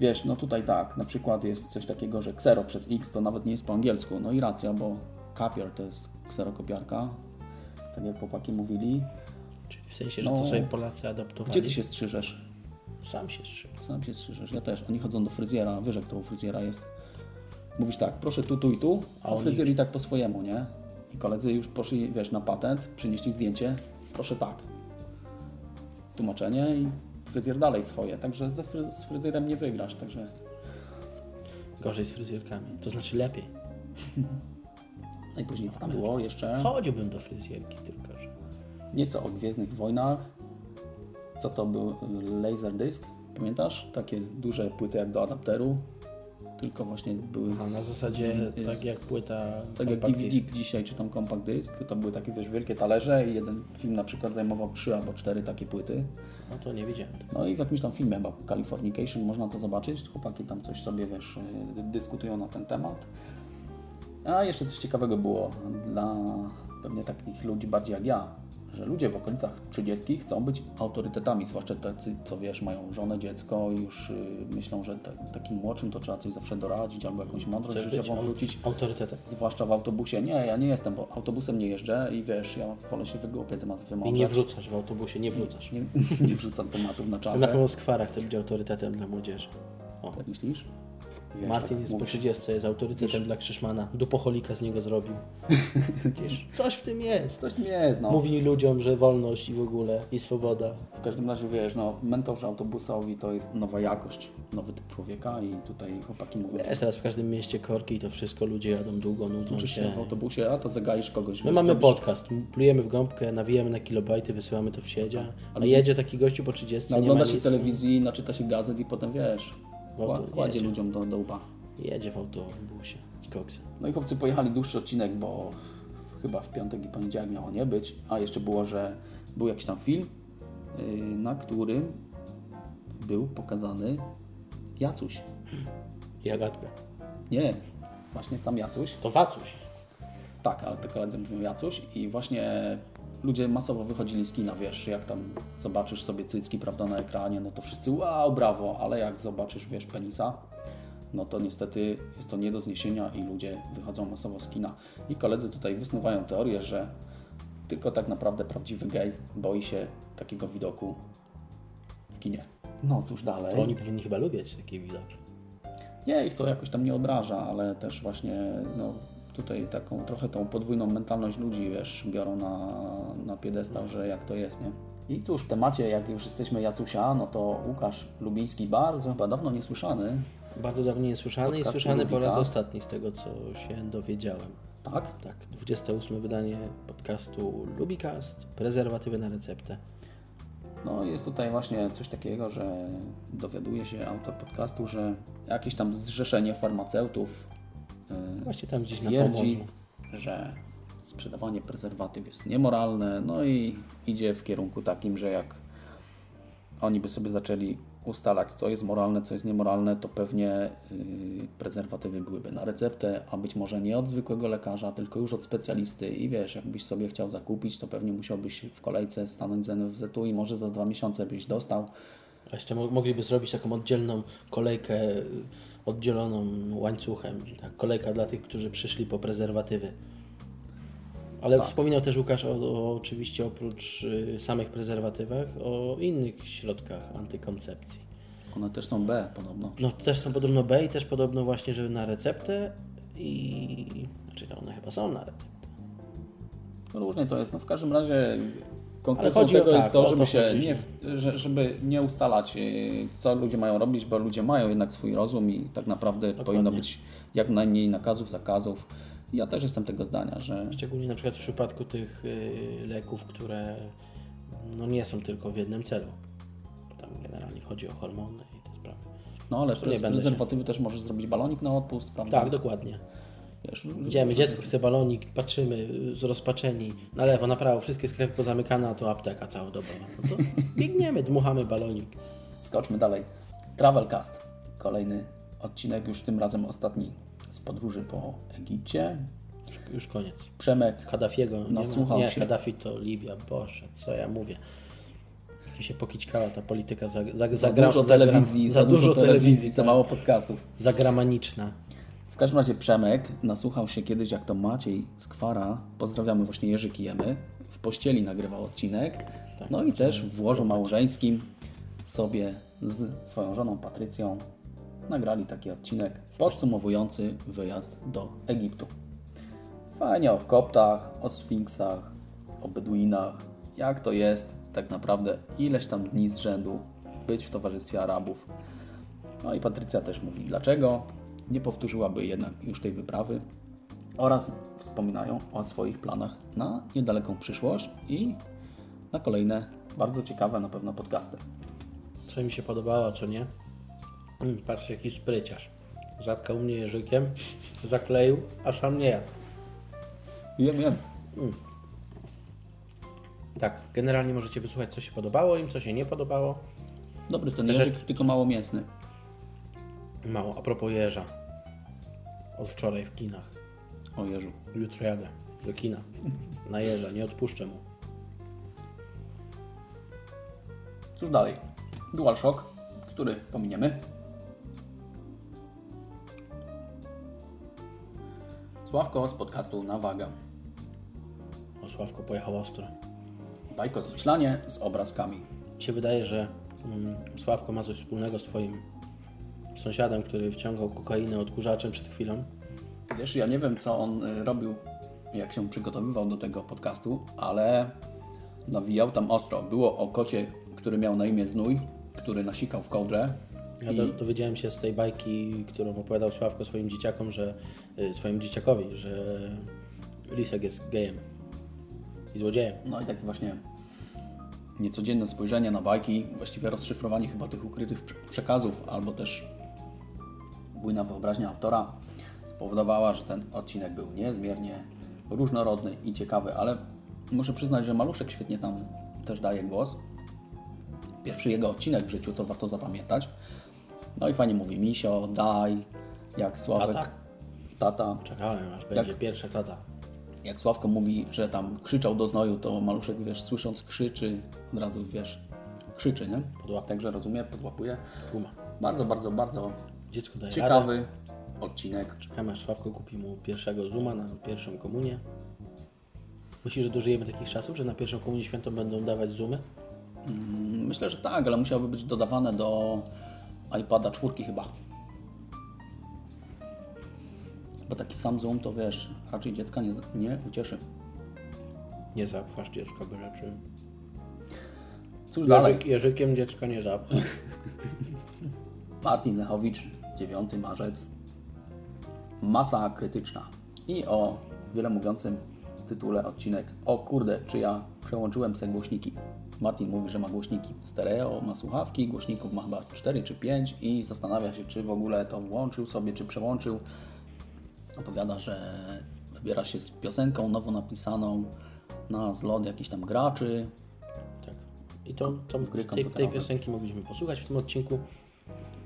Wiesz, no tutaj tak, na przykład jest coś takiego, że ksero przez X to nawet nie jest po angielsku. No i racja, bo kapier to jest kserokopiarka, tak jak chłopaki mówili. Czyli w sensie, że No. to sobie Polacy adaptowali. Gdzie ty się strzyżesz? Sam się strzymał. Sam się strzyżesz, ja też. Oni chodzą do fryzjera, wiesz jak to u fryzjera jest. Mówisz tak, proszę tu, tu i tu, a oni- fryzjer i tak po swojemu, nie? I koledzy już poszli, wiesz, na patent, przynieśli zdjęcie, proszę tak. Tłumaczenie i fryzjer dalej swoje, także ze fry, z fryzjerem nie wygrasz, także Gorzej z fryzjerkami. To znaczy lepiej. najpóźniej co tam było jeszcze? Chodziłbym do fryzjerki, tylko że... Nieco o Gwiezdnych Wojnach. Co to był Laserdisc? Pamiętasz? Takie duże płyty jak do adapteru. Tylko właśnie były... A na zasadzie z- tak jak płyta Tak jak DVD disc. dzisiaj, czy tam compact disc, to były takie wiesz, wielkie talerze i jeden film na przykład zajmował trzy albo cztery takie płyty. No to nie widziałem. No i w jakimś tam filmie, chyba Californication, można to zobaczyć. Chłopaki tam coś sobie, wiesz, y, dyskutują na ten temat. A jeszcze coś ciekawego było dla pewnie takich ludzi bardziej jak ja, że ludzie w okolicach 30 chcą być autorytetami, zwłaszcza tacy, co wiesz, mają żonę, dziecko i już y, myślą, że te, takim młodszym to trzeba coś zawsze doradzić albo jakąś mądrość Chcesz życiową wrzucić. autorytetem. Zwłaszcza w autobusie. Nie, ja nie jestem, bo autobusem nie jeżdżę i wiesz, ja wolę się wygłupiać zamiast I wymądrzać. nie wrzucasz w autobusie, nie wrzucasz. Nie, nie wrzucam tematów na czapę. na pewno Skwara chce być autorytetem dla młodzieży. O, Tak myślisz? Wiesz, Martin tak jest po mówisz. 30, jest autorytetem dla Krzyszmana. Dupoholika z niego zrobił. Wiesz, Coś w tym jest. Coś nie jest, no. Mówi ludziom, że wolność i w ogóle, i swoboda. W każdym razie wiesz, no mentorzy autobusowi to jest nowa jakość, nowy typ człowieka i tutaj chłopaki mówią, Wiesz, teraz w każdym mieście korki i to wszystko, ludzie jadą długo, nudzą uczysz się się. w autobusie, a to zagaisz kogoś. My wiesz, mamy zrobisz- podcast, plujemy w gąbkę, nawijamy na kilobajty, wysyłamy to w siedzie, a Ale- jedzie taki gościu po 30, nie ma Nagląda się nic, telewizji, naczyta się gazet i potem wiesz, No kła- to kładzie jedzie. ludziom do, do łba. jedzie w autobusie i koksy. No i chłopcy pojechali dłuższy odcinek, bo chyba w piątek i poniedziałek miało nie być, a jeszcze było, że był jakiś tam film, yy, na którym był pokazany Jacuś. I Agatka. Nie, właśnie sam Jacuś. To Wacuś. Tak, ale te koledzy mówią Jacuś i właśnie ludzie masowo wychodzili z kina, wiesz, jak tam zobaczysz sobie cycki, prawda, na ekranie, no to wszyscy wow, brawo, ale jak zobaczysz, wiesz, penisa, no to niestety jest to nie do zniesienia i ludzie wychodzą masowo z kina. I koledzy tutaj wysnuwają teorię, że tylko tak naprawdę prawdziwy gej boi się takiego widoku w kinie. No cóż dalej. To oni powinni chyba lubić taki widok. Nie, ich to jakoś tam nie obraża, ale też właśnie no, tutaj taką trochę tą podwójną mentalność ludzi, wiesz, biorą na, na piedestał, że jak to jest, nie? I cóż, w temacie, jak już jesteśmy Jacusia, no to Łukasz Lubiński, bardzo chyba dawno niesłyszany, Bardzo dawno nie słyszany i słyszany po raz ostatni z tego, co się dowiedziałem. tak? Tak, 28 wydanie podcastu Lubicast, prezerwatywy na receptę. No jest tutaj właśnie coś takiego, że dowiaduje się autor podcastu, że jakieś tam zrzeszenie farmaceutów Właśnie tam gdzieś na twierdzi, Pomorzu. że sprzedawanie prezerwatyw jest niemoralne, no i idzie w kierunku takim, że jak oni by sobie zaczęli ustalać, co jest moralne, co jest niemoralne, to pewnie yy, prezerwatywy byłyby na receptę, a być może nie od zwykłego lekarza, tylko już od specjalisty. I wiesz, jakbyś sobie chciał zakupić, to pewnie musiałbyś w kolejce stanąć z NFZ-u i może za dwa miesiące byś dostał. A jeszcze mo- mogliby zrobić taką oddzielną kolejkę, y, oddzieloną łańcuchem. Tak, kolejka dla tych, którzy przyszli po prezerwatywy. Ale Tak. wspominał też Łukasz o, o, oczywiście oprócz y, samych prezerwatywach o innych środkach antykoncepcji. One też są B podobno. No też są podobno B i też podobno właśnie, że na receptę i... Znaczy one chyba są na receptę. Różnie to jest. No w każdym razie Ale konkluzją chodzi o tego tak, jest to, o żeby to się chodzi, nie, że, żeby nie ustalać, yy, co ludzie mają robić, bo ludzie mają jednak swój rozum i tak naprawdę powinno być jak najmniej nakazów, zakazów. Ja też jestem tego zdania, że Szczególnie na przykład w przypadku tych y, leków, które no, nie są tylko w jednym celu. Tam generalnie chodzi o hormony i te sprawy. no ale przez będę się- prezerwatywy też możesz zrobić balonik na odpust, prawda? Tak, dokładnie. Wiesz, Idziemy, dziecko chce balonik, patrzymy, y, zrozpaczeni, na lewo, na prawo, wszystkie sklepy pozamykane, a to apteka całodobowa. No to biegniemy, dmuchamy balonik. Skoczmy dalej. Travelcast. Kolejny odcinek, już tym razem ostatni z podróży po Egipcie. Już, już koniec. Przemek Kaddafiego nie. Nasłuchał Nie, się. Kaddafi to Libia, Boże, co ja mówię. Mi się pokićkała ta polityka za, za, za gra- dużo telewizji, za, dużo telewizji, za tak. mało podcastów. Zagramaniczna. W każdym razie Przemek nasłuchał się kiedyś, jak to Maciej z Kwara, pozdrawiamy właśnie Jerzy Kijemy, w pościeli nagrywał odcinek. No i też w łożu małżeńskim sobie z swoją żoną Patrycją nagrali taki odcinek podsumowujący wyjazd do Egiptu. Fajnie o koptach, o sfinksach, o beduinach, jak to jest tak naprawdę ileś tam dni z rzędu być w towarzystwie Arabów. No i Patrycja też mówi, dlaczego nie powtórzyłaby jednak już tej wyprawy oraz wspominają o swoich planach na niedaleką przyszłość i na kolejne bardzo ciekawe na pewno podcasty. Co mi się podobało, co nie? Mm, patrzcie, jaki spryciarz. Zatkał mnie jeżykiem, zakleił, a sam nie jadł. Wiem, wiem. Tak, generalnie możecie wysłuchać, co się podobało im, co się nie podobało. Dobry ten Też- jeżyk, tylko mało mięsny. Mało, a propos jeża. Od wczoraj w kinach. O Jerzu. Jutro jadę do kina. Na jeża, nie odpuszczę mu. Cóż dalej? DualShock, który pominiemy. Sławko z podcastu Na Wagę. O, Sławko pojechał ostro. Bajko zmyślanie z obrazkami. Mi się wydaje, że mm, Sławko ma coś wspólnego z Twoim sąsiadem, który wciągał kokainę odkurzaczem przed chwilą. Wiesz, ja nie wiem, co on y, robił, jak się przygotowywał do tego podcastu, ale nawijał tam ostro. Było o kocie, który miał na imię Znój, który nasikał w kołdrę. Ja do, dowiedziałem się z tej bajki, którą opowiadał Sławko swoim dzieciakom, że y, swoim dzieciakowi, że Lisek jest gejem i złodziejem. No i takie właśnie niecodzienne spojrzenie na bajki, właściwie rozszyfrowanie chyba tych ukrytych prze- przekazów, albo też bujna wyobraźnia autora spowodowała, że ten odcinek był niezmiernie różnorodny i ciekawy, ale muszę przyznać, że Maluszek świetnie tam też daje głos. Pierwszy jego odcinek w życiu, to warto zapamiętać. No i fajnie mówi Misio, daj, jak Sławek... Tata? Tata. Czekałem, aż będzie Jak- pierwsza tata. Jak Sławko mówi, że tam krzyczał do znoju, to Maluszek, wiesz, słysząc krzyczy, od razu, wiesz, krzyczy, nie? Podłapuje. Także rozumie, podłapuje. Puma. Bardzo, bardzo, bardzo Dziecku daje radę. ciekawy odcinek. Czekamy, aż Sławko kupi mu pierwszego Zuma na pierwszą komunię. Myślisz, że dożyjemy takich czasów, że na pierwszą komunię świętą będą dawać Zoomy? Mm, Myślę, że tak, ale musiałoby być dodawane do iPada czwórki chyba. Bo taki sam zoom to wiesz, raczej dziecka nie, nie ucieszy. Nie zapchasz dziecka by rzeczy. Cóż dalej? Jerzyk, Jerzykiem dziecka nie zapchasz. Martin Lechowicz, 9 marzec. Masa krytyczna. I o wiele mówiącym tytule odcinek. O kurde, czy ja przełączyłem sobie głośniki. Martin mówi, że ma głośniki stereo, ma słuchawki, głośników ma chyba 4 czy 5 i zastanawia się, czy w ogóle to włączył sobie, czy przełączył. Opowiada, że wybiera się z piosenką nowo napisaną na zlot jakichś tam graczy. Tak. I to, to Gry tej, tej piosenki mogliśmy posłuchać w tym odcinku.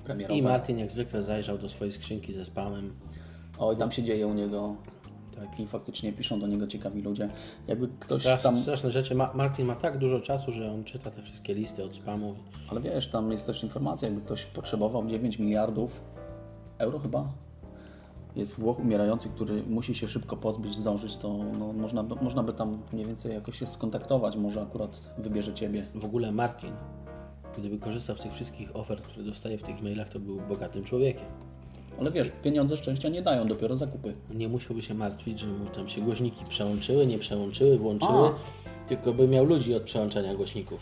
Premierowe. I Martin jak zwykle zajrzał do swojej skrzynki ze spamem. Oj, tam się dzieje u niego. Tak. I faktycznie piszą do niego ciekawi ludzie. Jakby ktoś tam. Straszne rzeczy. Ma, Martin ma tak dużo czasu, że on czyta te wszystkie listy od spamu. Ale wiesz, tam jest też informacja, jakby ktoś potrzebował 9 miliardów euro chyba. Jest Włoch umierający, który musi się szybko pozbyć, zdążyć, to no, można, by, można by tam mniej więcej jakoś się skontaktować. Może akurat wybierze Ciebie. W ogóle Martin, gdyby korzystał z tych wszystkich ofert, które dostaje w tych mailach, to był bogatym człowiekiem. Ale wiesz, pieniądze szczęścia nie dają, dopiero zakupy. Nie musiałby się martwić, że mu tam się głośniki przełączyły, nie przełączyły, włączyły, tylko by miał ludzi od przełączania głośników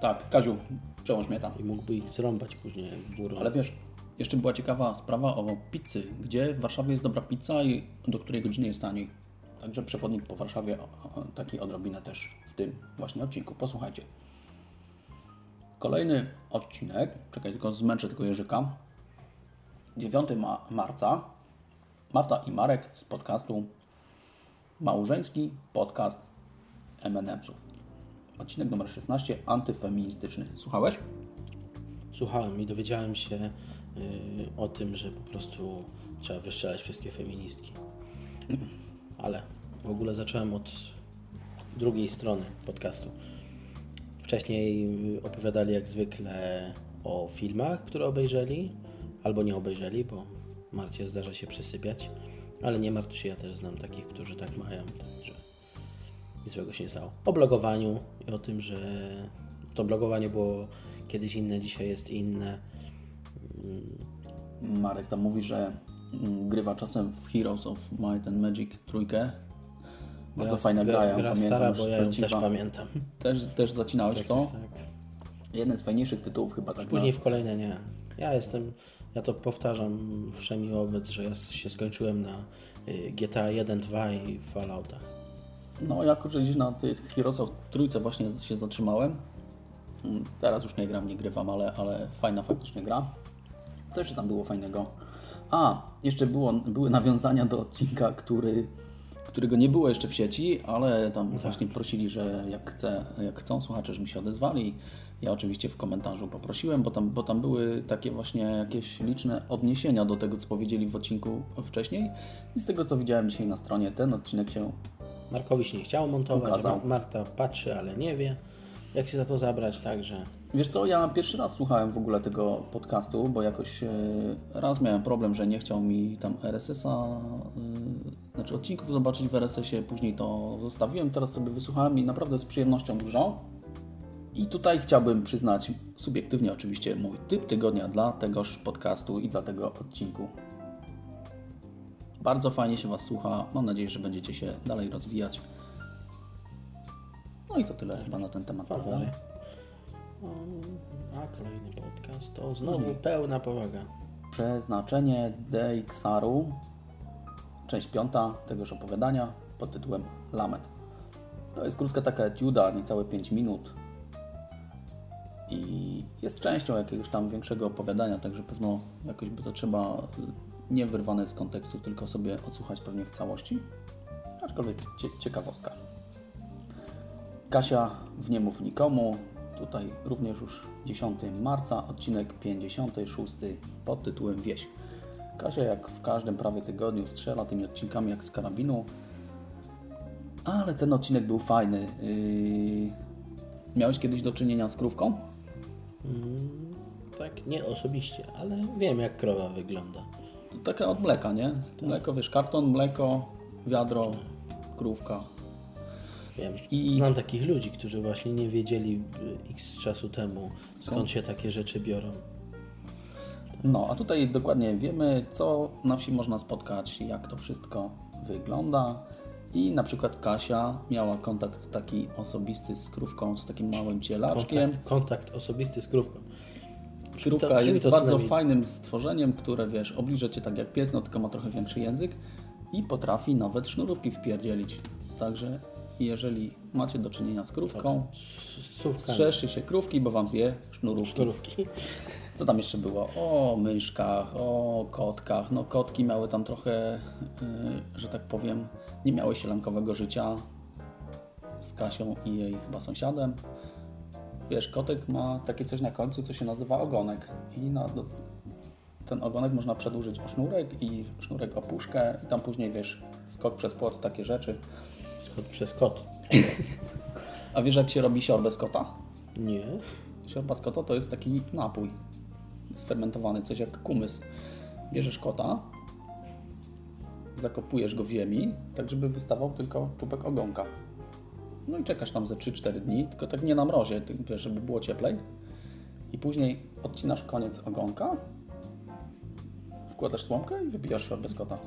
Tak, Kaziu, przełącz mnie tam. i mógłby ich zrąbać później burą. Ale wiesz, jeszcze była ciekawa sprawa o pizzy, gdzie w Warszawie jest dobra pizza i do której godziny jest taniej. Także przewodnik po Warszawie, taki odrobinę też w tym właśnie odcinku. Posłuchajcie. Kolejny odcinek, czekaj, tylko zmęczę tego Jerzyka. 9 ma marca. Marta i Marek z podcastu Małżeński Podcast M&M'sów. Odcinek numer 16, antyfeministyczny. Słuchałeś? Słuchałem i dowiedziałem się y, o tym, że po prostu trzeba wystrzelać wszystkie feministki. Ale w ogóle zacząłem od drugiej strony podcastu. Wcześniej opowiadali jak zwykle o filmach, które obejrzeli, albo nie obejrzeli, bo Marcie zdarza się przysypiać. Ale nie martw się, ja też znam takich, którzy tak mają, także nic złego się nie stało. O blogowaniu i o tym, że to blogowanie było kiedyś inne, dzisiaj jest inne. Marek tam mówi, że mm, grywa czasem w Heroes of Might and Magic trójkę. Bardzo fajna gra, ja gra pamiętam. stara, bo ja ją też pamiętam. Też, też zacinałeś Tak, to? tak, tak. Jeden z fajniejszych tytułów chyba tak Później na... w kolejne nie. Ja jestem, ja to powtarzam wszemi wobec, że ja się skończyłem na GTA 1, 2 i Falloutach. No ja kurczę gdzieś na tych Heroesach trójce właśnie się zatrzymałem. Mm, Teraz już nie gram, nie grywam, ale, ale fajna faktycznie gra. Co jeszcze tam było fajnego? A, jeszcze było, były nawiązania do odcinka, który, którego nie było jeszcze w sieci, ale tam właśnie prosili, że jak, chce, jak chcą słuchacze, żeby się odezwali. Ja oczywiście w komentarzu poprosiłem, bo tam, bo tam były takie właśnie jakieś liczne odniesienia do tego, co powiedzieli w odcinku wcześniej. I z tego, co widziałem dzisiaj na stronie, ten odcinek się Markowi się nie chciało montować, Ukazał. Marta patrzy, ale nie wie, jak się za to zabrać, także Wiesz co, ja pierwszy raz słuchałem w ogóle tego podcastu, bo jakoś e, raz miałem problem, że nie chciał mi tam RSS-a, e, znaczy odcinków zobaczyć w RSS-ie, później to zostawiłem, teraz sobie wysłuchałem i naprawdę z przyjemnością dużo. I tutaj chciałbym przyznać subiektywnie oczywiście mój typ tygodnia dla tegoż podcastu i dla tego odcinku. Bardzo fajnie się Was słucha. Mam nadzieję, że będziecie się dalej rozwijać. No i to tyle chyba na ten temat. Fawary. A kolejny podcast to znowu pełna powaga. Przeznaczenie DXR-u, część piąta tegoż opowiadania pod tytułem Lamet. To jest krótka taka etiuda, niecałe 5 minut i jest częścią jakiegoś tam większego opowiadania, także pewno jakoś by to trzeba y, nie wyrwane z kontekstu, tylko sobie odsłuchać pewnie w całości. Aczkolwiek cie, ciekawostka. Kasia w Nie mów nikomu. Tutaj również już 10 marca, odcinek 56 pod tytułem Wieś. Kasia jak w każdym prawie tygodniu strzela tymi odcinkami jak z karabinu. Ale ten odcinek był fajny. Yy... Miałeś kiedyś do czynienia z krówką? Tak, nie osobiście, ale wiem jak krowa wygląda. To taka od mleka, nie? Mleko, wiesz, karton, mleko, wiadro, krówka. Wiem. I- Znam takich ludzi, którzy właśnie nie wiedzieli y, x czasu temu, skąd się takie rzeczy biorą. No, a tutaj dokładnie wiemy, co na wsi można spotkać, jak to wszystko wygląda. I na przykład Kasia miała kontakt taki osobisty z krówką, z takim małym cielaczkiem. Kontakt, kontakt osobisty z krówką. Krówka to- jest bardzo fajnym stworzeniem, które wiesz, obliże cię tak jak pies, no tylko ma trochę większy język i potrafi nawet sznurówki wpierdzielić. Także jeżeli macie do czynienia z krówką, strzeszy się krówki, bo wam zje sznurówki. Sznurówki. Co tam jeszcze było? O myszkach, o kotkach. No kotki miały tam trochę, yy, że tak powiem, nie miały sielankowego życia z Kasią i jej chyba sąsiadem. Wiesz, kotek ma takie coś na końcu, co się nazywa ogonek. I na, do, ten ogonek można przedłużyć o sznurek i sznurek o puszkę i tam później, wiesz, skok przez płot, takie rzeczy. Skąd przez kot. A wiesz, jak się robi siorbę z kota? Nie. Siorba z kota to jest taki napój sfermentowany, coś jak kumys. Bierzesz kota, zakopujesz go w ziemi, tak żeby wystawał tylko czubek ogonka. No i czekasz tam ze 3-4 dni, tylko tak nie na mrozie, żeby było cieplej. I później odcinasz koniec ogonka, wkładasz słomkę i wypijasz siorbę z kota.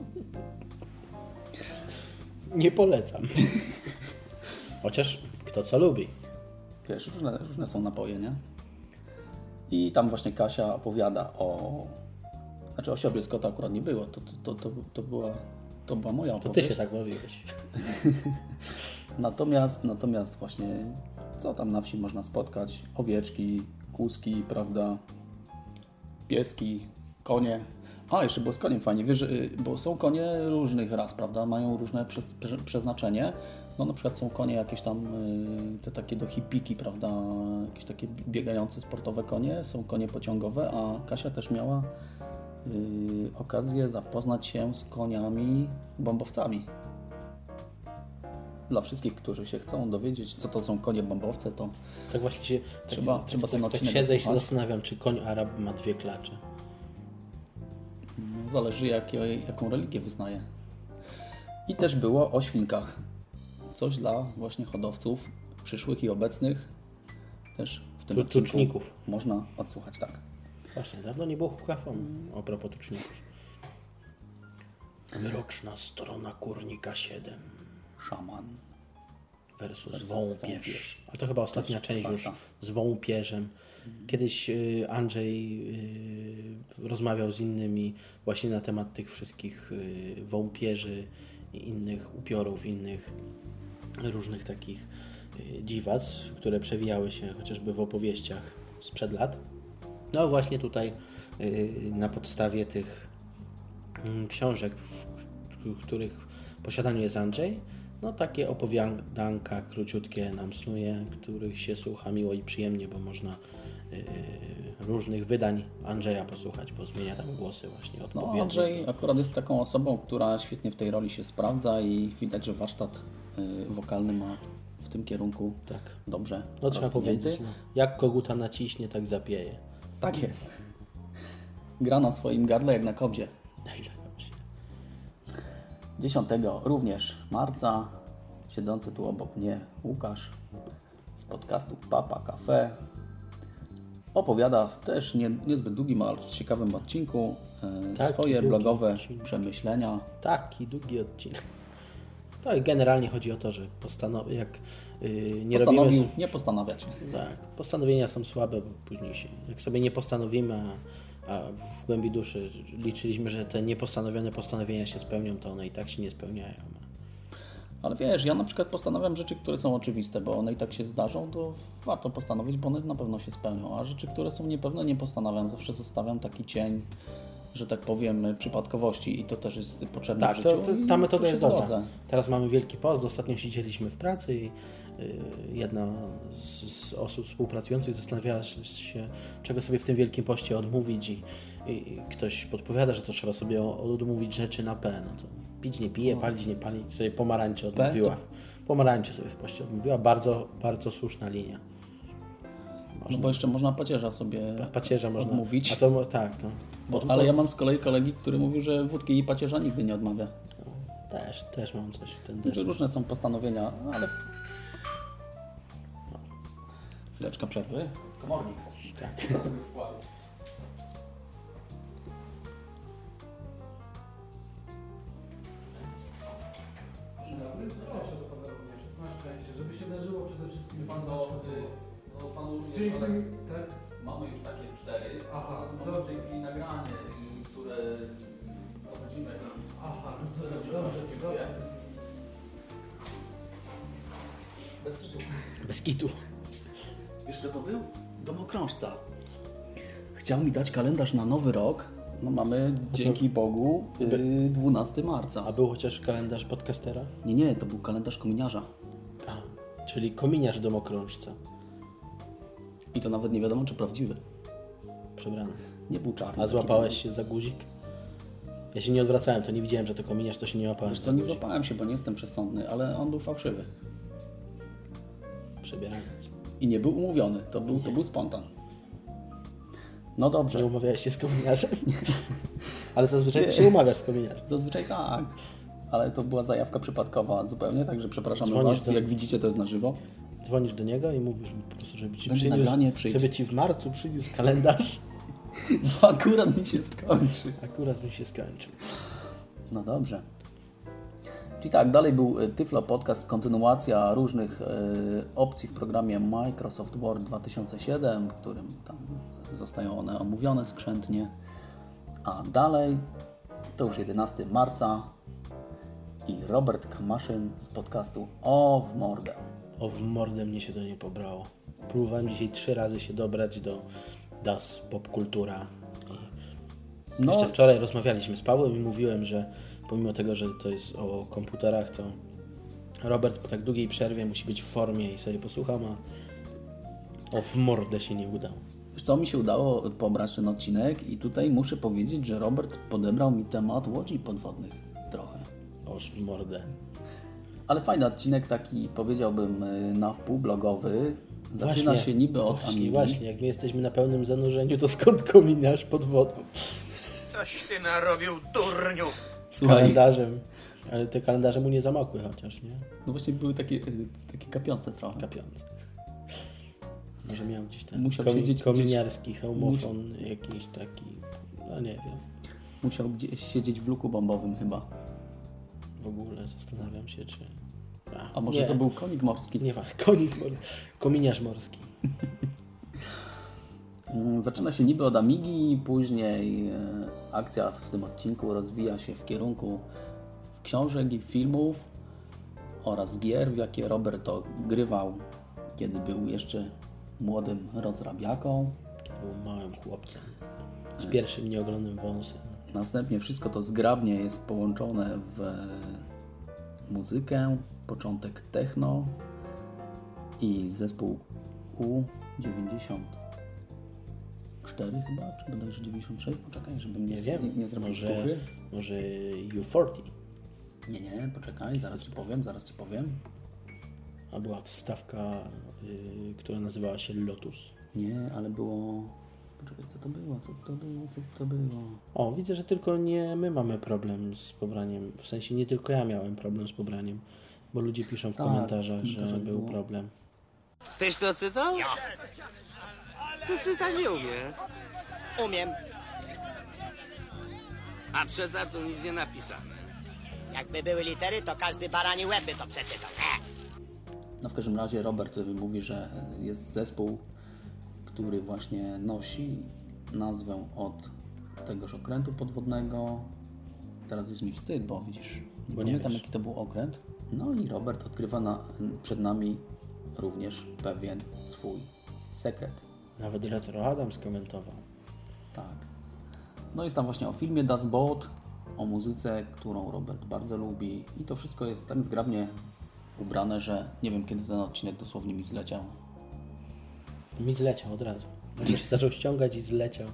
Nie polecam. Chociaż kto co lubi. Wiesz, różne, różne są napoje, nie? I tam właśnie Kasia opowiada o... Znaczy o siorbie z kota akurat nie było, to, to, to, to, to, była, to była moja To ty opowieść. się tak bawiłeś. Natomiast, natomiast właśnie co tam na wsi można spotkać? Owieczki, kózki, prawda? Pieski, konie. A, jeszcze było z koniem fajnie, wiesz, y, bo są konie różnych ras, prawda? Mają różne przez, prze- przeznaczenie. No na przykład są konie jakieś tam, y, te takie do hipiki, prawda? Jakieś takie biegające sportowe konie, są konie pociągowe, a Kasia też miała y, okazję zapoznać się z koniami bombowcami. Dla wszystkich, którzy się chcą dowiedzieć, co to są konie bombowce, to Tak właśnie się... Trzeba- tak, trzeba tak, ten tak, tak odcinek siedzę i się zastanawiam, czy koń Arab ma dwie klacze. Zależy jakie, jaką religię wyznaje. I też było o świnkach. Coś dla właśnie hodowców przyszłych i obecnych. Też w tym tuczników. można odsłuchać tak. Właśnie, dawno nie było hukafonu a propos tuczników. Mroczna strona kurnika 7 Szaman. Versus, Versus wąpierz. A to chyba ostatnia Też część już z wąpierzem. Kiedyś y, Andrzej y, rozmawiał z innymi właśnie na temat tych wszystkich y, wąpierzy i innych upiorów, innych różnych takich dziwac, które przewijały się chociażby w opowieściach sprzed lat. No właśnie tutaj na podstawie tych mm, książek, w, których posiadaniu jest Andrzej, no takie opowiadanka króciutkie nam snuje, których się słucha miło i przyjemnie, bo można y, różnych wydań Andrzeja posłuchać, bo zmienia tam głosy właśnie No, odpowiednio. Andrzej akurat jest taką osobą, która świetnie w tej roli się sprawdza i widać, że warsztat y, wokalny ma w tym kierunku Tak. dobrze No trzeba powiedzieć, no, jak koguta naciśnie, tak zapieje. Tak jest. Gra na swoim gardle jak na kobzie. Najlepiej. 10 również marca siedzący tu obok mnie Łukasz podcastu Papa Cafe. Opowiada w też nie, niezbyt długim, ale ciekawym odcinku e, Taki swoje długi blogowe odcinek. przemyślenia. Taki długi odcinek. To i generalnie chodzi o to, że postanow... jak yy, nie Postanowił robimy... nie postanawiać. Tak, postanowienia są słabe, bo później się... Jak sobie nie postanowimy, a, a w głębi duszy liczyliśmy, że te niepostanowione postanowienia się spełnią, to one i tak się nie spełniają. Ale wiesz, ja na przykład postanawiam rzeczy, które są oczywiste, bo one i tak się zdarzą, to warto postanowić, bo one na pewno się spełnią. A rzeczy, które są niepewne, nie postanawiam. Zawsze zostawiam taki cień, że tak powiem, przypadkowości i to też jest potrzebne Tak, w życiu. i ta metoda jest dobra. zgodzę. Teraz mamy wielki post, ostatnio siedzieliśmy w pracy i jedna z, osób współpracujących zastanawiała się, czego sobie w tym wielkim poście odmówić i, i ktoś podpowiada, że to trzeba sobie odmówić rzeczy na P. No to pić nie pije, palić nie palić, sobie pomarańcze odmówiła. Pomarańcze sobie w poście odmówiła, bardzo, bardzo słuszna linia. No bo jeszcze można pacierza sobie Pacierza można odmówić. A to tak, to. Bo, ale ja mam z kolei kolegi, który mówił, że wódki i pacierza nigdy nie odmawia. Też, też mam coś ten Że deseń. różne są postanowienia, ale... Chwileczka przerwy. Komornik. Tak. Żeby się darzyło przede wszystkim. Pan co, no panu Z pięknym, tak? Mamy już takie cztery, Aha, mamy dobrze. w tej chwili nagranie, y, które prowadzimy. Aha, dobrze, dobrze, dobrze. Bez kitu. Bez kitu. Wiesz kto to był? Domokrążca. Chciał mi dać kalendarz na nowy rok. No mamy, dzięki Bogu, y, 12 marca. A był chociaż kalendarz podcastera? Nie, nie, to był kalendarz kominiarza. A, czyli kominiarz domokrążca. I to nawet nie wiadomo, czy prawdziwy. Przebrany. Nie był czarny. A złapałeś się za guzik? Ja się nie odwracałem, to nie widziałem, że to kominiarz, to się nie łapałem Wiesz co, nie złapałem się, bo nie jestem przesądny, ale on był fałszywy. Przebieraniec. I nie był umówiony, to był, to był spontan. No dobrze. Nie umawiałeś się z kominiarzem? Ale zazwyczaj to się umawiasz z kominiarzem. Zazwyczaj tak. Ale to była zajawka przypadkowa zupełnie, także przepraszamy Dzwonisz Was. do- Jak widzicie, to jest na żywo. Dzwonisz do niego i mówisz mu po prostu, żeby ci, Będzie przyniósł, nagranie, żeby ci w marcu przyniósł kalendarz. No akurat mi się skończy. Akurat mi się skończył. No dobrze. Czyli tak, dalej był y, Tyflo Podcast, kontynuacja różnych y, opcji w programie Microsoft Word 2007, w którym tam zostają one omówione skrzętnie. A dalej to już 11 marca i Robert Kmaszyn z podcastu O w mordę. O, w mordę mnie się to nie pobrało. Próbowałem dzisiaj trzy razy się dobrać do DAS Popkultura. I No, Jeszcze wczoraj rozmawialiśmy z Pawłem i mówiłem, że pomimo tego, że to jest o komputerach, to Robert po tak długiej przerwie musi być w formie i sobie posłucham, a o w mordę się nie udało. Wiesz co, mi się udało pobrać ten odcinek i tutaj muszę powiedzieć, że Robert podebrał mi temat łodzi podwodnych trochę. Oż w mordę. Ale fajny odcinek, taki powiedziałbym y, na wpół blogowy. Zaczyna się niby od właśnie, Amigi. Właśnie, jak my jesteśmy na pełnym zanurzeniu, to skąd kominiarz pod wodą? Coś ty narobił, durniu! Słuchaj, Kalendarzem. Ale te kalendarze mu nie zamokły chociaż, nie? no właśnie były takie, y, takie kapiące trochę. Kapiące. Może miał gdzieś ten Musiał komi- siedzieć kominiarski hełmofon, jakiś taki, no nie wiem. Musiał gdzieś siedzieć w luku bombowym chyba. W ogóle zastanawiam się, czy... A może nie, to był konik morski? Nie ma, konik morski. Kominiarz morski. Mm, Zaczyna się niby od Amigi, później e, akcja w tym odcinku rozwija się w kierunku książek i filmów oraz gier, w jakie Robert grywał, kiedy był jeszcze młodym rozrabiaką. Był małym chłopcem. Z pierwszym nieogronym wąsem. Następnie wszystko to zgrabnie jest połączone w muzykę, początek techno i zespół U94 chyba, czy bodajże 96? Poczekaj, żebym nie, Nie wiem, nie, nie zrobił może, może U40. Nie, nie, poczekaj, zaraz Ci powiem, zaraz Ci powiem. A była wstawka, y, która nazywała się Lotus. Nie, ale było... Poczekaj, co to było, co to było, co to było? O, widzę, że tylko nie my mamy problem z pobraniem. W sensie nie tylko ja miałem problem z pobraniem, bo ludzie piszą w Tak, komentarzach, że był było. problem. Tyś to czytał? Ja. Ty czytać nie umiesz. Umiem. A przeca tu nic nie napisane. Jakby były litery, to każdy barani łeb by to przeczytał. E. No w każdym razie Robert mówi, że jest zespół, który właśnie nosi nazwę od tegoż okrętu podwodnego. Teraz jest mi wstyd, bo widzisz, Bo nie pamiętam wiesz. jaki to był okręt. No i Robert odkrywa na, przed nami również pewien swój sekret. Nawet Retro Adam skomentował. Tak. No jest tam właśnie o filmie Das Boot, o muzyce, którą Robert bardzo lubi i to wszystko jest tak zgrabnie ubrane, że nie wiem kiedy ten odcinek dosłownie mi zleciał. Mi zleciał od razu. Nagle się zaczął ściągać i zleciał.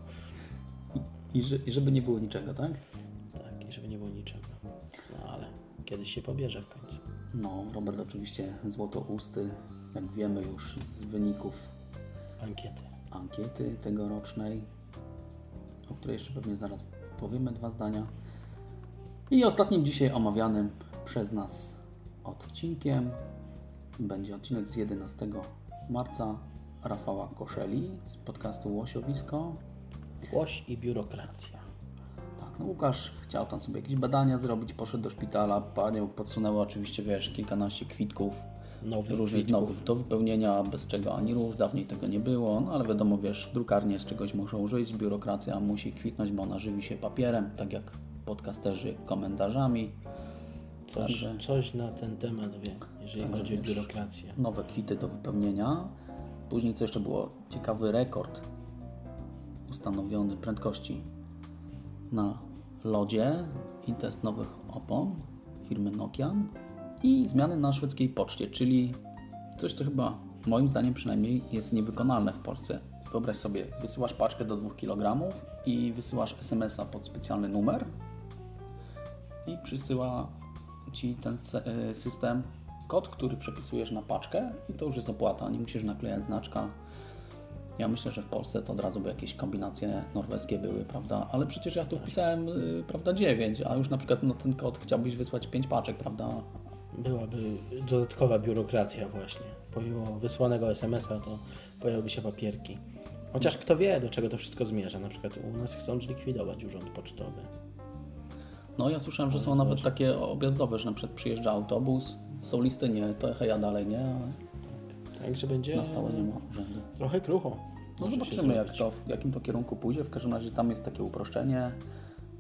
I, że, I żeby nie było niczego, tak? Tak, i żeby nie było niczego. No ale kiedyś się pobierze w końcu. No, Robert oczywiście złotousty, jak wiemy już z wyników Ankiety. Ankiety tegorocznej, o której jeszcze pewnie zaraz powiemy dwa zdania. I ostatnim dzisiaj omawianym przez nas odcinkiem będzie odcinek z 11 marca Rafała Koszeli z podcastu Łosiowisko. Łoś i biurokracja. Tak, no Łukasz chciał tam sobie jakieś badania zrobić, poszedł do szpitala, panią podsunęła oczywiście, wiesz, kilkanaście kwitków Nowych różnych kwitków. nowych do wypełnienia, bez czego ani róż, dawniej tego nie było, no ale wiadomo, wiesz, drukarnie z czegoś muszą żyć, biurokracja musi kwitnąć, bo ona żywi się papierem, tak jak podcasterzy komentarzami. Coś, Także coś na ten temat wie, jeżeli chodzi o biurokrację. nowe kwity do wypełnienia. Później co jeszcze było? Ciekawy rekord ustanowiony prędkości na lodzie i test nowych opon firmy Nokian i zmiany na szwedzkiej poczcie, czyli coś, co chyba moim zdaniem przynajmniej jest niewykonalne w Polsce. Wyobraź sobie, wysyłasz paczkę do 2 kg i wysyłasz SMS-a pod specjalny numer i przysyła Ci ten e, system kod, który przepisujesz na paczkę i to już jest opłata, nie musisz naklejać znaczka. Ja myślę, że w Polsce to od razu by jakieś kombinacje norweskie były, prawda? Ale przecież ja tu wpisałem, y, prawda, 9, a już na przykład na ten kod chciałbyś wysłać 5 paczek, prawda? Byłaby dodatkowa biurokracja właśnie. Pomimo wysłanego SMS-a to pojawiłyby się papierki. Chociaż kto wie, do czego to wszystko zmierza. Na przykład u nas chcą zlikwidować urząd pocztowy. No ja słyszałem, że są nawet takie objazdowe, że na przykład przyjeżdża autobus, są listy, nie, to ja dalej, nie, ale Także będzie na stałe nie ma urzędu. trochę krucho. No zobaczymy jak to, w jakim to kierunku pójdzie. W każdym razie tam jest takie uproszczenie,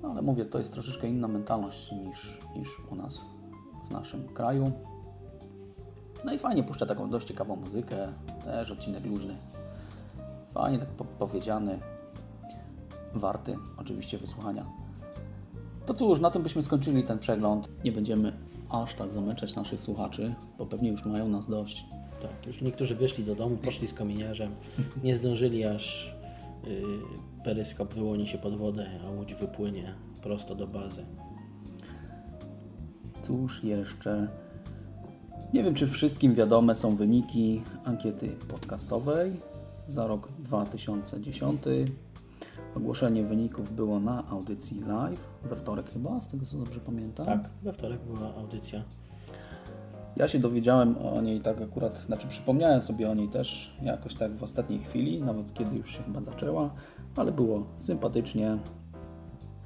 no ale mówię, to jest troszeczkę inna mentalność niż, niż u nas w naszym kraju. No i fajnie puszcza taką dość ciekawą muzykę, też odcinek luźny. Fajnie tak po powiedziany, warty oczywiście wysłuchania. To cóż, na tym byśmy skończyli ten przegląd. Nie będziemy aż tak zamęczać naszych słuchaczy, bo pewnie już mają nas dość. Tak, już niektórzy wyszli do domu, poszli z kominiarzem, nie zdążyli aż yy, peryskop wyłoni się pod wodę, a łódź wypłynie prosto do bazy. Cóż jeszcze? Nie wiem, czy wszystkim wiadome są wyniki ankiety podcastowej za rok 2010. Ogłoszenie wyników było na audycji live we wtorek chyba, z tego co dobrze pamiętam. Tak, we wtorek była audycja. Ja się dowiedziałem o niej tak akurat, znaczy przypomniałem sobie o niej też jakoś tak w ostatniej chwili, nawet kiedy już się chyba zaczęła, ale było sympatycznie.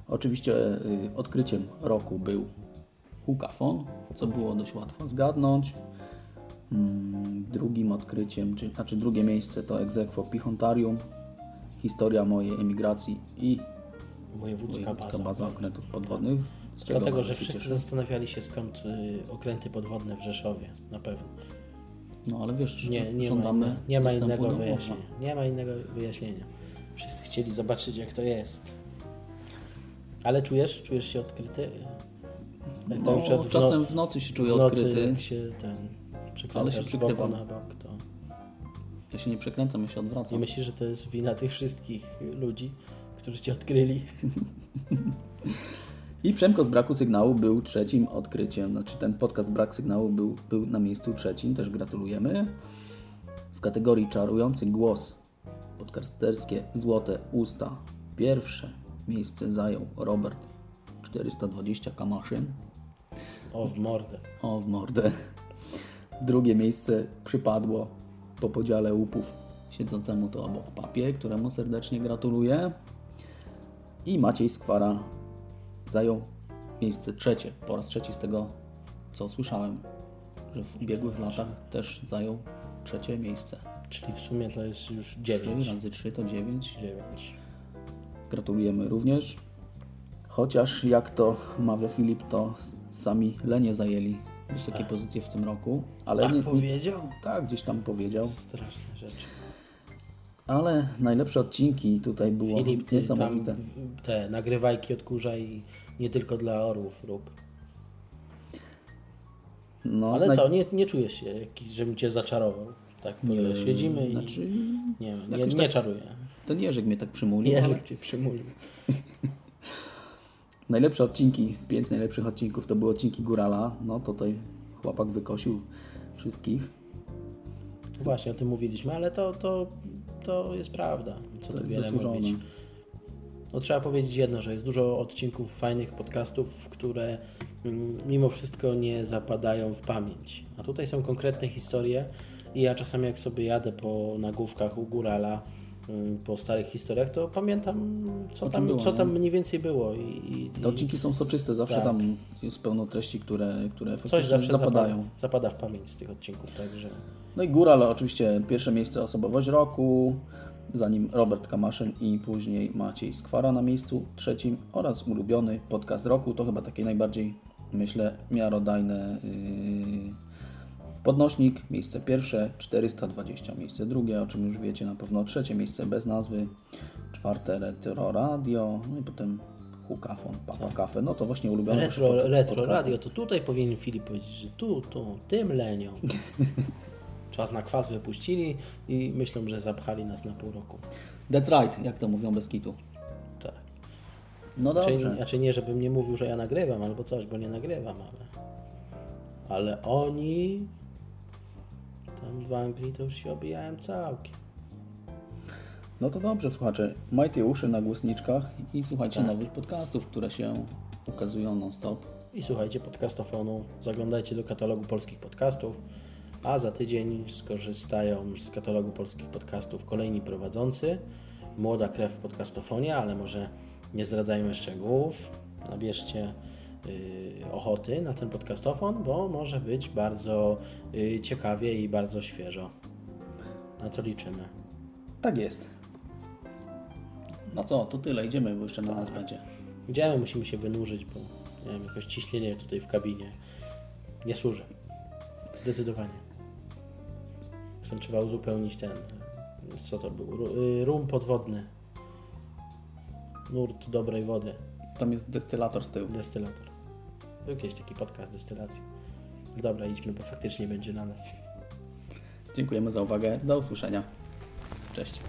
Oczywiście y, odkryciem roku był Hukafon, co było dość łatwo zgadnąć. Mm, Drugim odkryciem, czy, znaczy drugie miejsce to Egzekwo Pichontarium, historia mojej emigracji i Wojewódzka, wojewódzka baza. baza okrętów podwodnych. Dlatego, że wszyscy cieszę. zastanawiali się skąd y, okręty podwodne w Rzeszowie, na pewno. No ale wiesz, Nie, nie, ma, żądamy inne, nie ma innego wyjaśnienia. Nie ma innego wyjaśnienia. Wszyscy chcieli zobaczyć jak to jest. Ale czujesz? Czujesz się odkryty? No, przykład czasem no- w nocy się nocy, odkryty. Jak się ten Ale się przykrywam. na bok, to Ja się nie przekręcam, ja się odwracam. myślisz, że to jest wina tych wszystkich ludzi, którzy cię odkryli? I Przemko z braku sygnału był trzecim odkryciem. Znaczy ten podcast Brak Sygnału był, był na miejscu trzecim, też gratulujemy. W kategorii Czarujący Głos podcasterskie Złote Usta pierwsze miejsce zajął Robert 420 Kamaszyn. O, w mordę. O, w mordę. Drugie miejsce przypadło po podziale łupów siedzącemu to obok papie, któremu serdecznie gratuluję. I Maciej Skwara zajął miejsce trzecie, po raz trzeci z tego co słyszałem, że w ubiegłych latach też zajął trzecie miejsce. Czyli w sumie to jest już 3 9. razy 3 to 9. 9. Gratulujemy również. Chociaż jak to mawia Filip, to sami Lenie zajęli wysokie pozycje w tym roku. Ale Tak nie, powiedział? Tak, gdzieś tam powiedział. Straszne rzeczy. Ale najlepsze odcinki tutaj było Filip, tam niesamowite. te nagrywajki odkurza i nie tylko dla orłów rób. No, Ale naj- co, nie, nie czujesz się, żebym cię zaczarował? Tak, nie, siedzimy znaczy, i nie, nie, nie tak- czaruję. Ten Jerzyk mnie tak przymulił. Jerzyk ale cię przymulił. Najlepsze odcinki, pięć najlepszych odcinków to były odcinki Górala. No tutaj chłopak wykosił wszystkich. Właśnie o tym mówiliśmy, ale to, to, to jest prawda. Co To tu wiele zasłużone. mówić. No, trzeba powiedzieć jedno, że jest dużo odcinków fajnych podcastów, które mm, mimo wszystko nie zapadają w pamięć. A tutaj są konkretne historie i ja czasami jak sobie jadę po nagłówkach u Górala, po starych historiach, to pamiętam co tam, było, co nie? tam mniej więcej było. I, i, Te odcinki są soczyste, zawsze Tak. tam jest pełno treści, które, które coś zawsze zapadają. zapada, zapada w pamięć z tych odcinków, także No i Góral oczywiście pierwsze miejsce osobowość roku, za nim Robert Kamaszyn i później Maciej Skwara na miejscu trzecim oraz ulubiony podcast roku. To chyba takie najbardziej, myślę, miarodajne yy, podnośnik. Miejsce pierwsze 420, miejsce drugie, o czym już wiecie na pewno, trzecie miejsce bez nazwy, czwarte Retro Radio, no i potem Hukafon, Papa Cafe. No to właśnie ulubione Retro, pod- retro podcasty. radio, to tutaj powinien Filip powiedzieć, że tu, tu, tym lenią. Czas na kwas wypuścili i myślą, że zapchali nas na pół roku. That's right, jak to mówią bez kitu. Tak. No Znaczy, dobrze. znaczy nie, żebym nie mówił, że ja nagrywam albo coś, bo nie nagrywam, ale... Ale oni... Tam w Anglii to już się obijałem całkiem. No to dobrze, słuchacze. Majcie uszy na głosniczkach i słuchajcie Tak. nowych podcastów, które się ukazują non-stop. I słuchajcie podcastofonu, zaglądajcie do katalogu polskich podcastów, a za tydzień skorzystają z katalogu polskich podcastów kolejni prowadzący, młoda krew w podcastofonie, ale może nie zdradzajmy szczegółów, nabierzcie ochoty na ten podcastofon, bo może być bardzo yy, ciekawie i bardzo świeżo. Na co liczymy? Tak jest. No co, to tyle, idziemy, bo jeszcze na nas będzie. Idziemy, musimy się wynurzyć, bo nie wiem, jakoś ciśnienie tutaj w kabinie nie służy. Zdecydowanie. Zresztą trzeba uzupełnić ten, co to był, y, rum podwodny. Nurt dobrej wody, Tam jest destylator z tyłu. destylator. Był kiedyś taki podcast destylacji. Dobra, idźmy, bo faktycznie będzie na nas. Dziękujemy za uwagę. Do usłyszenia. Cześć.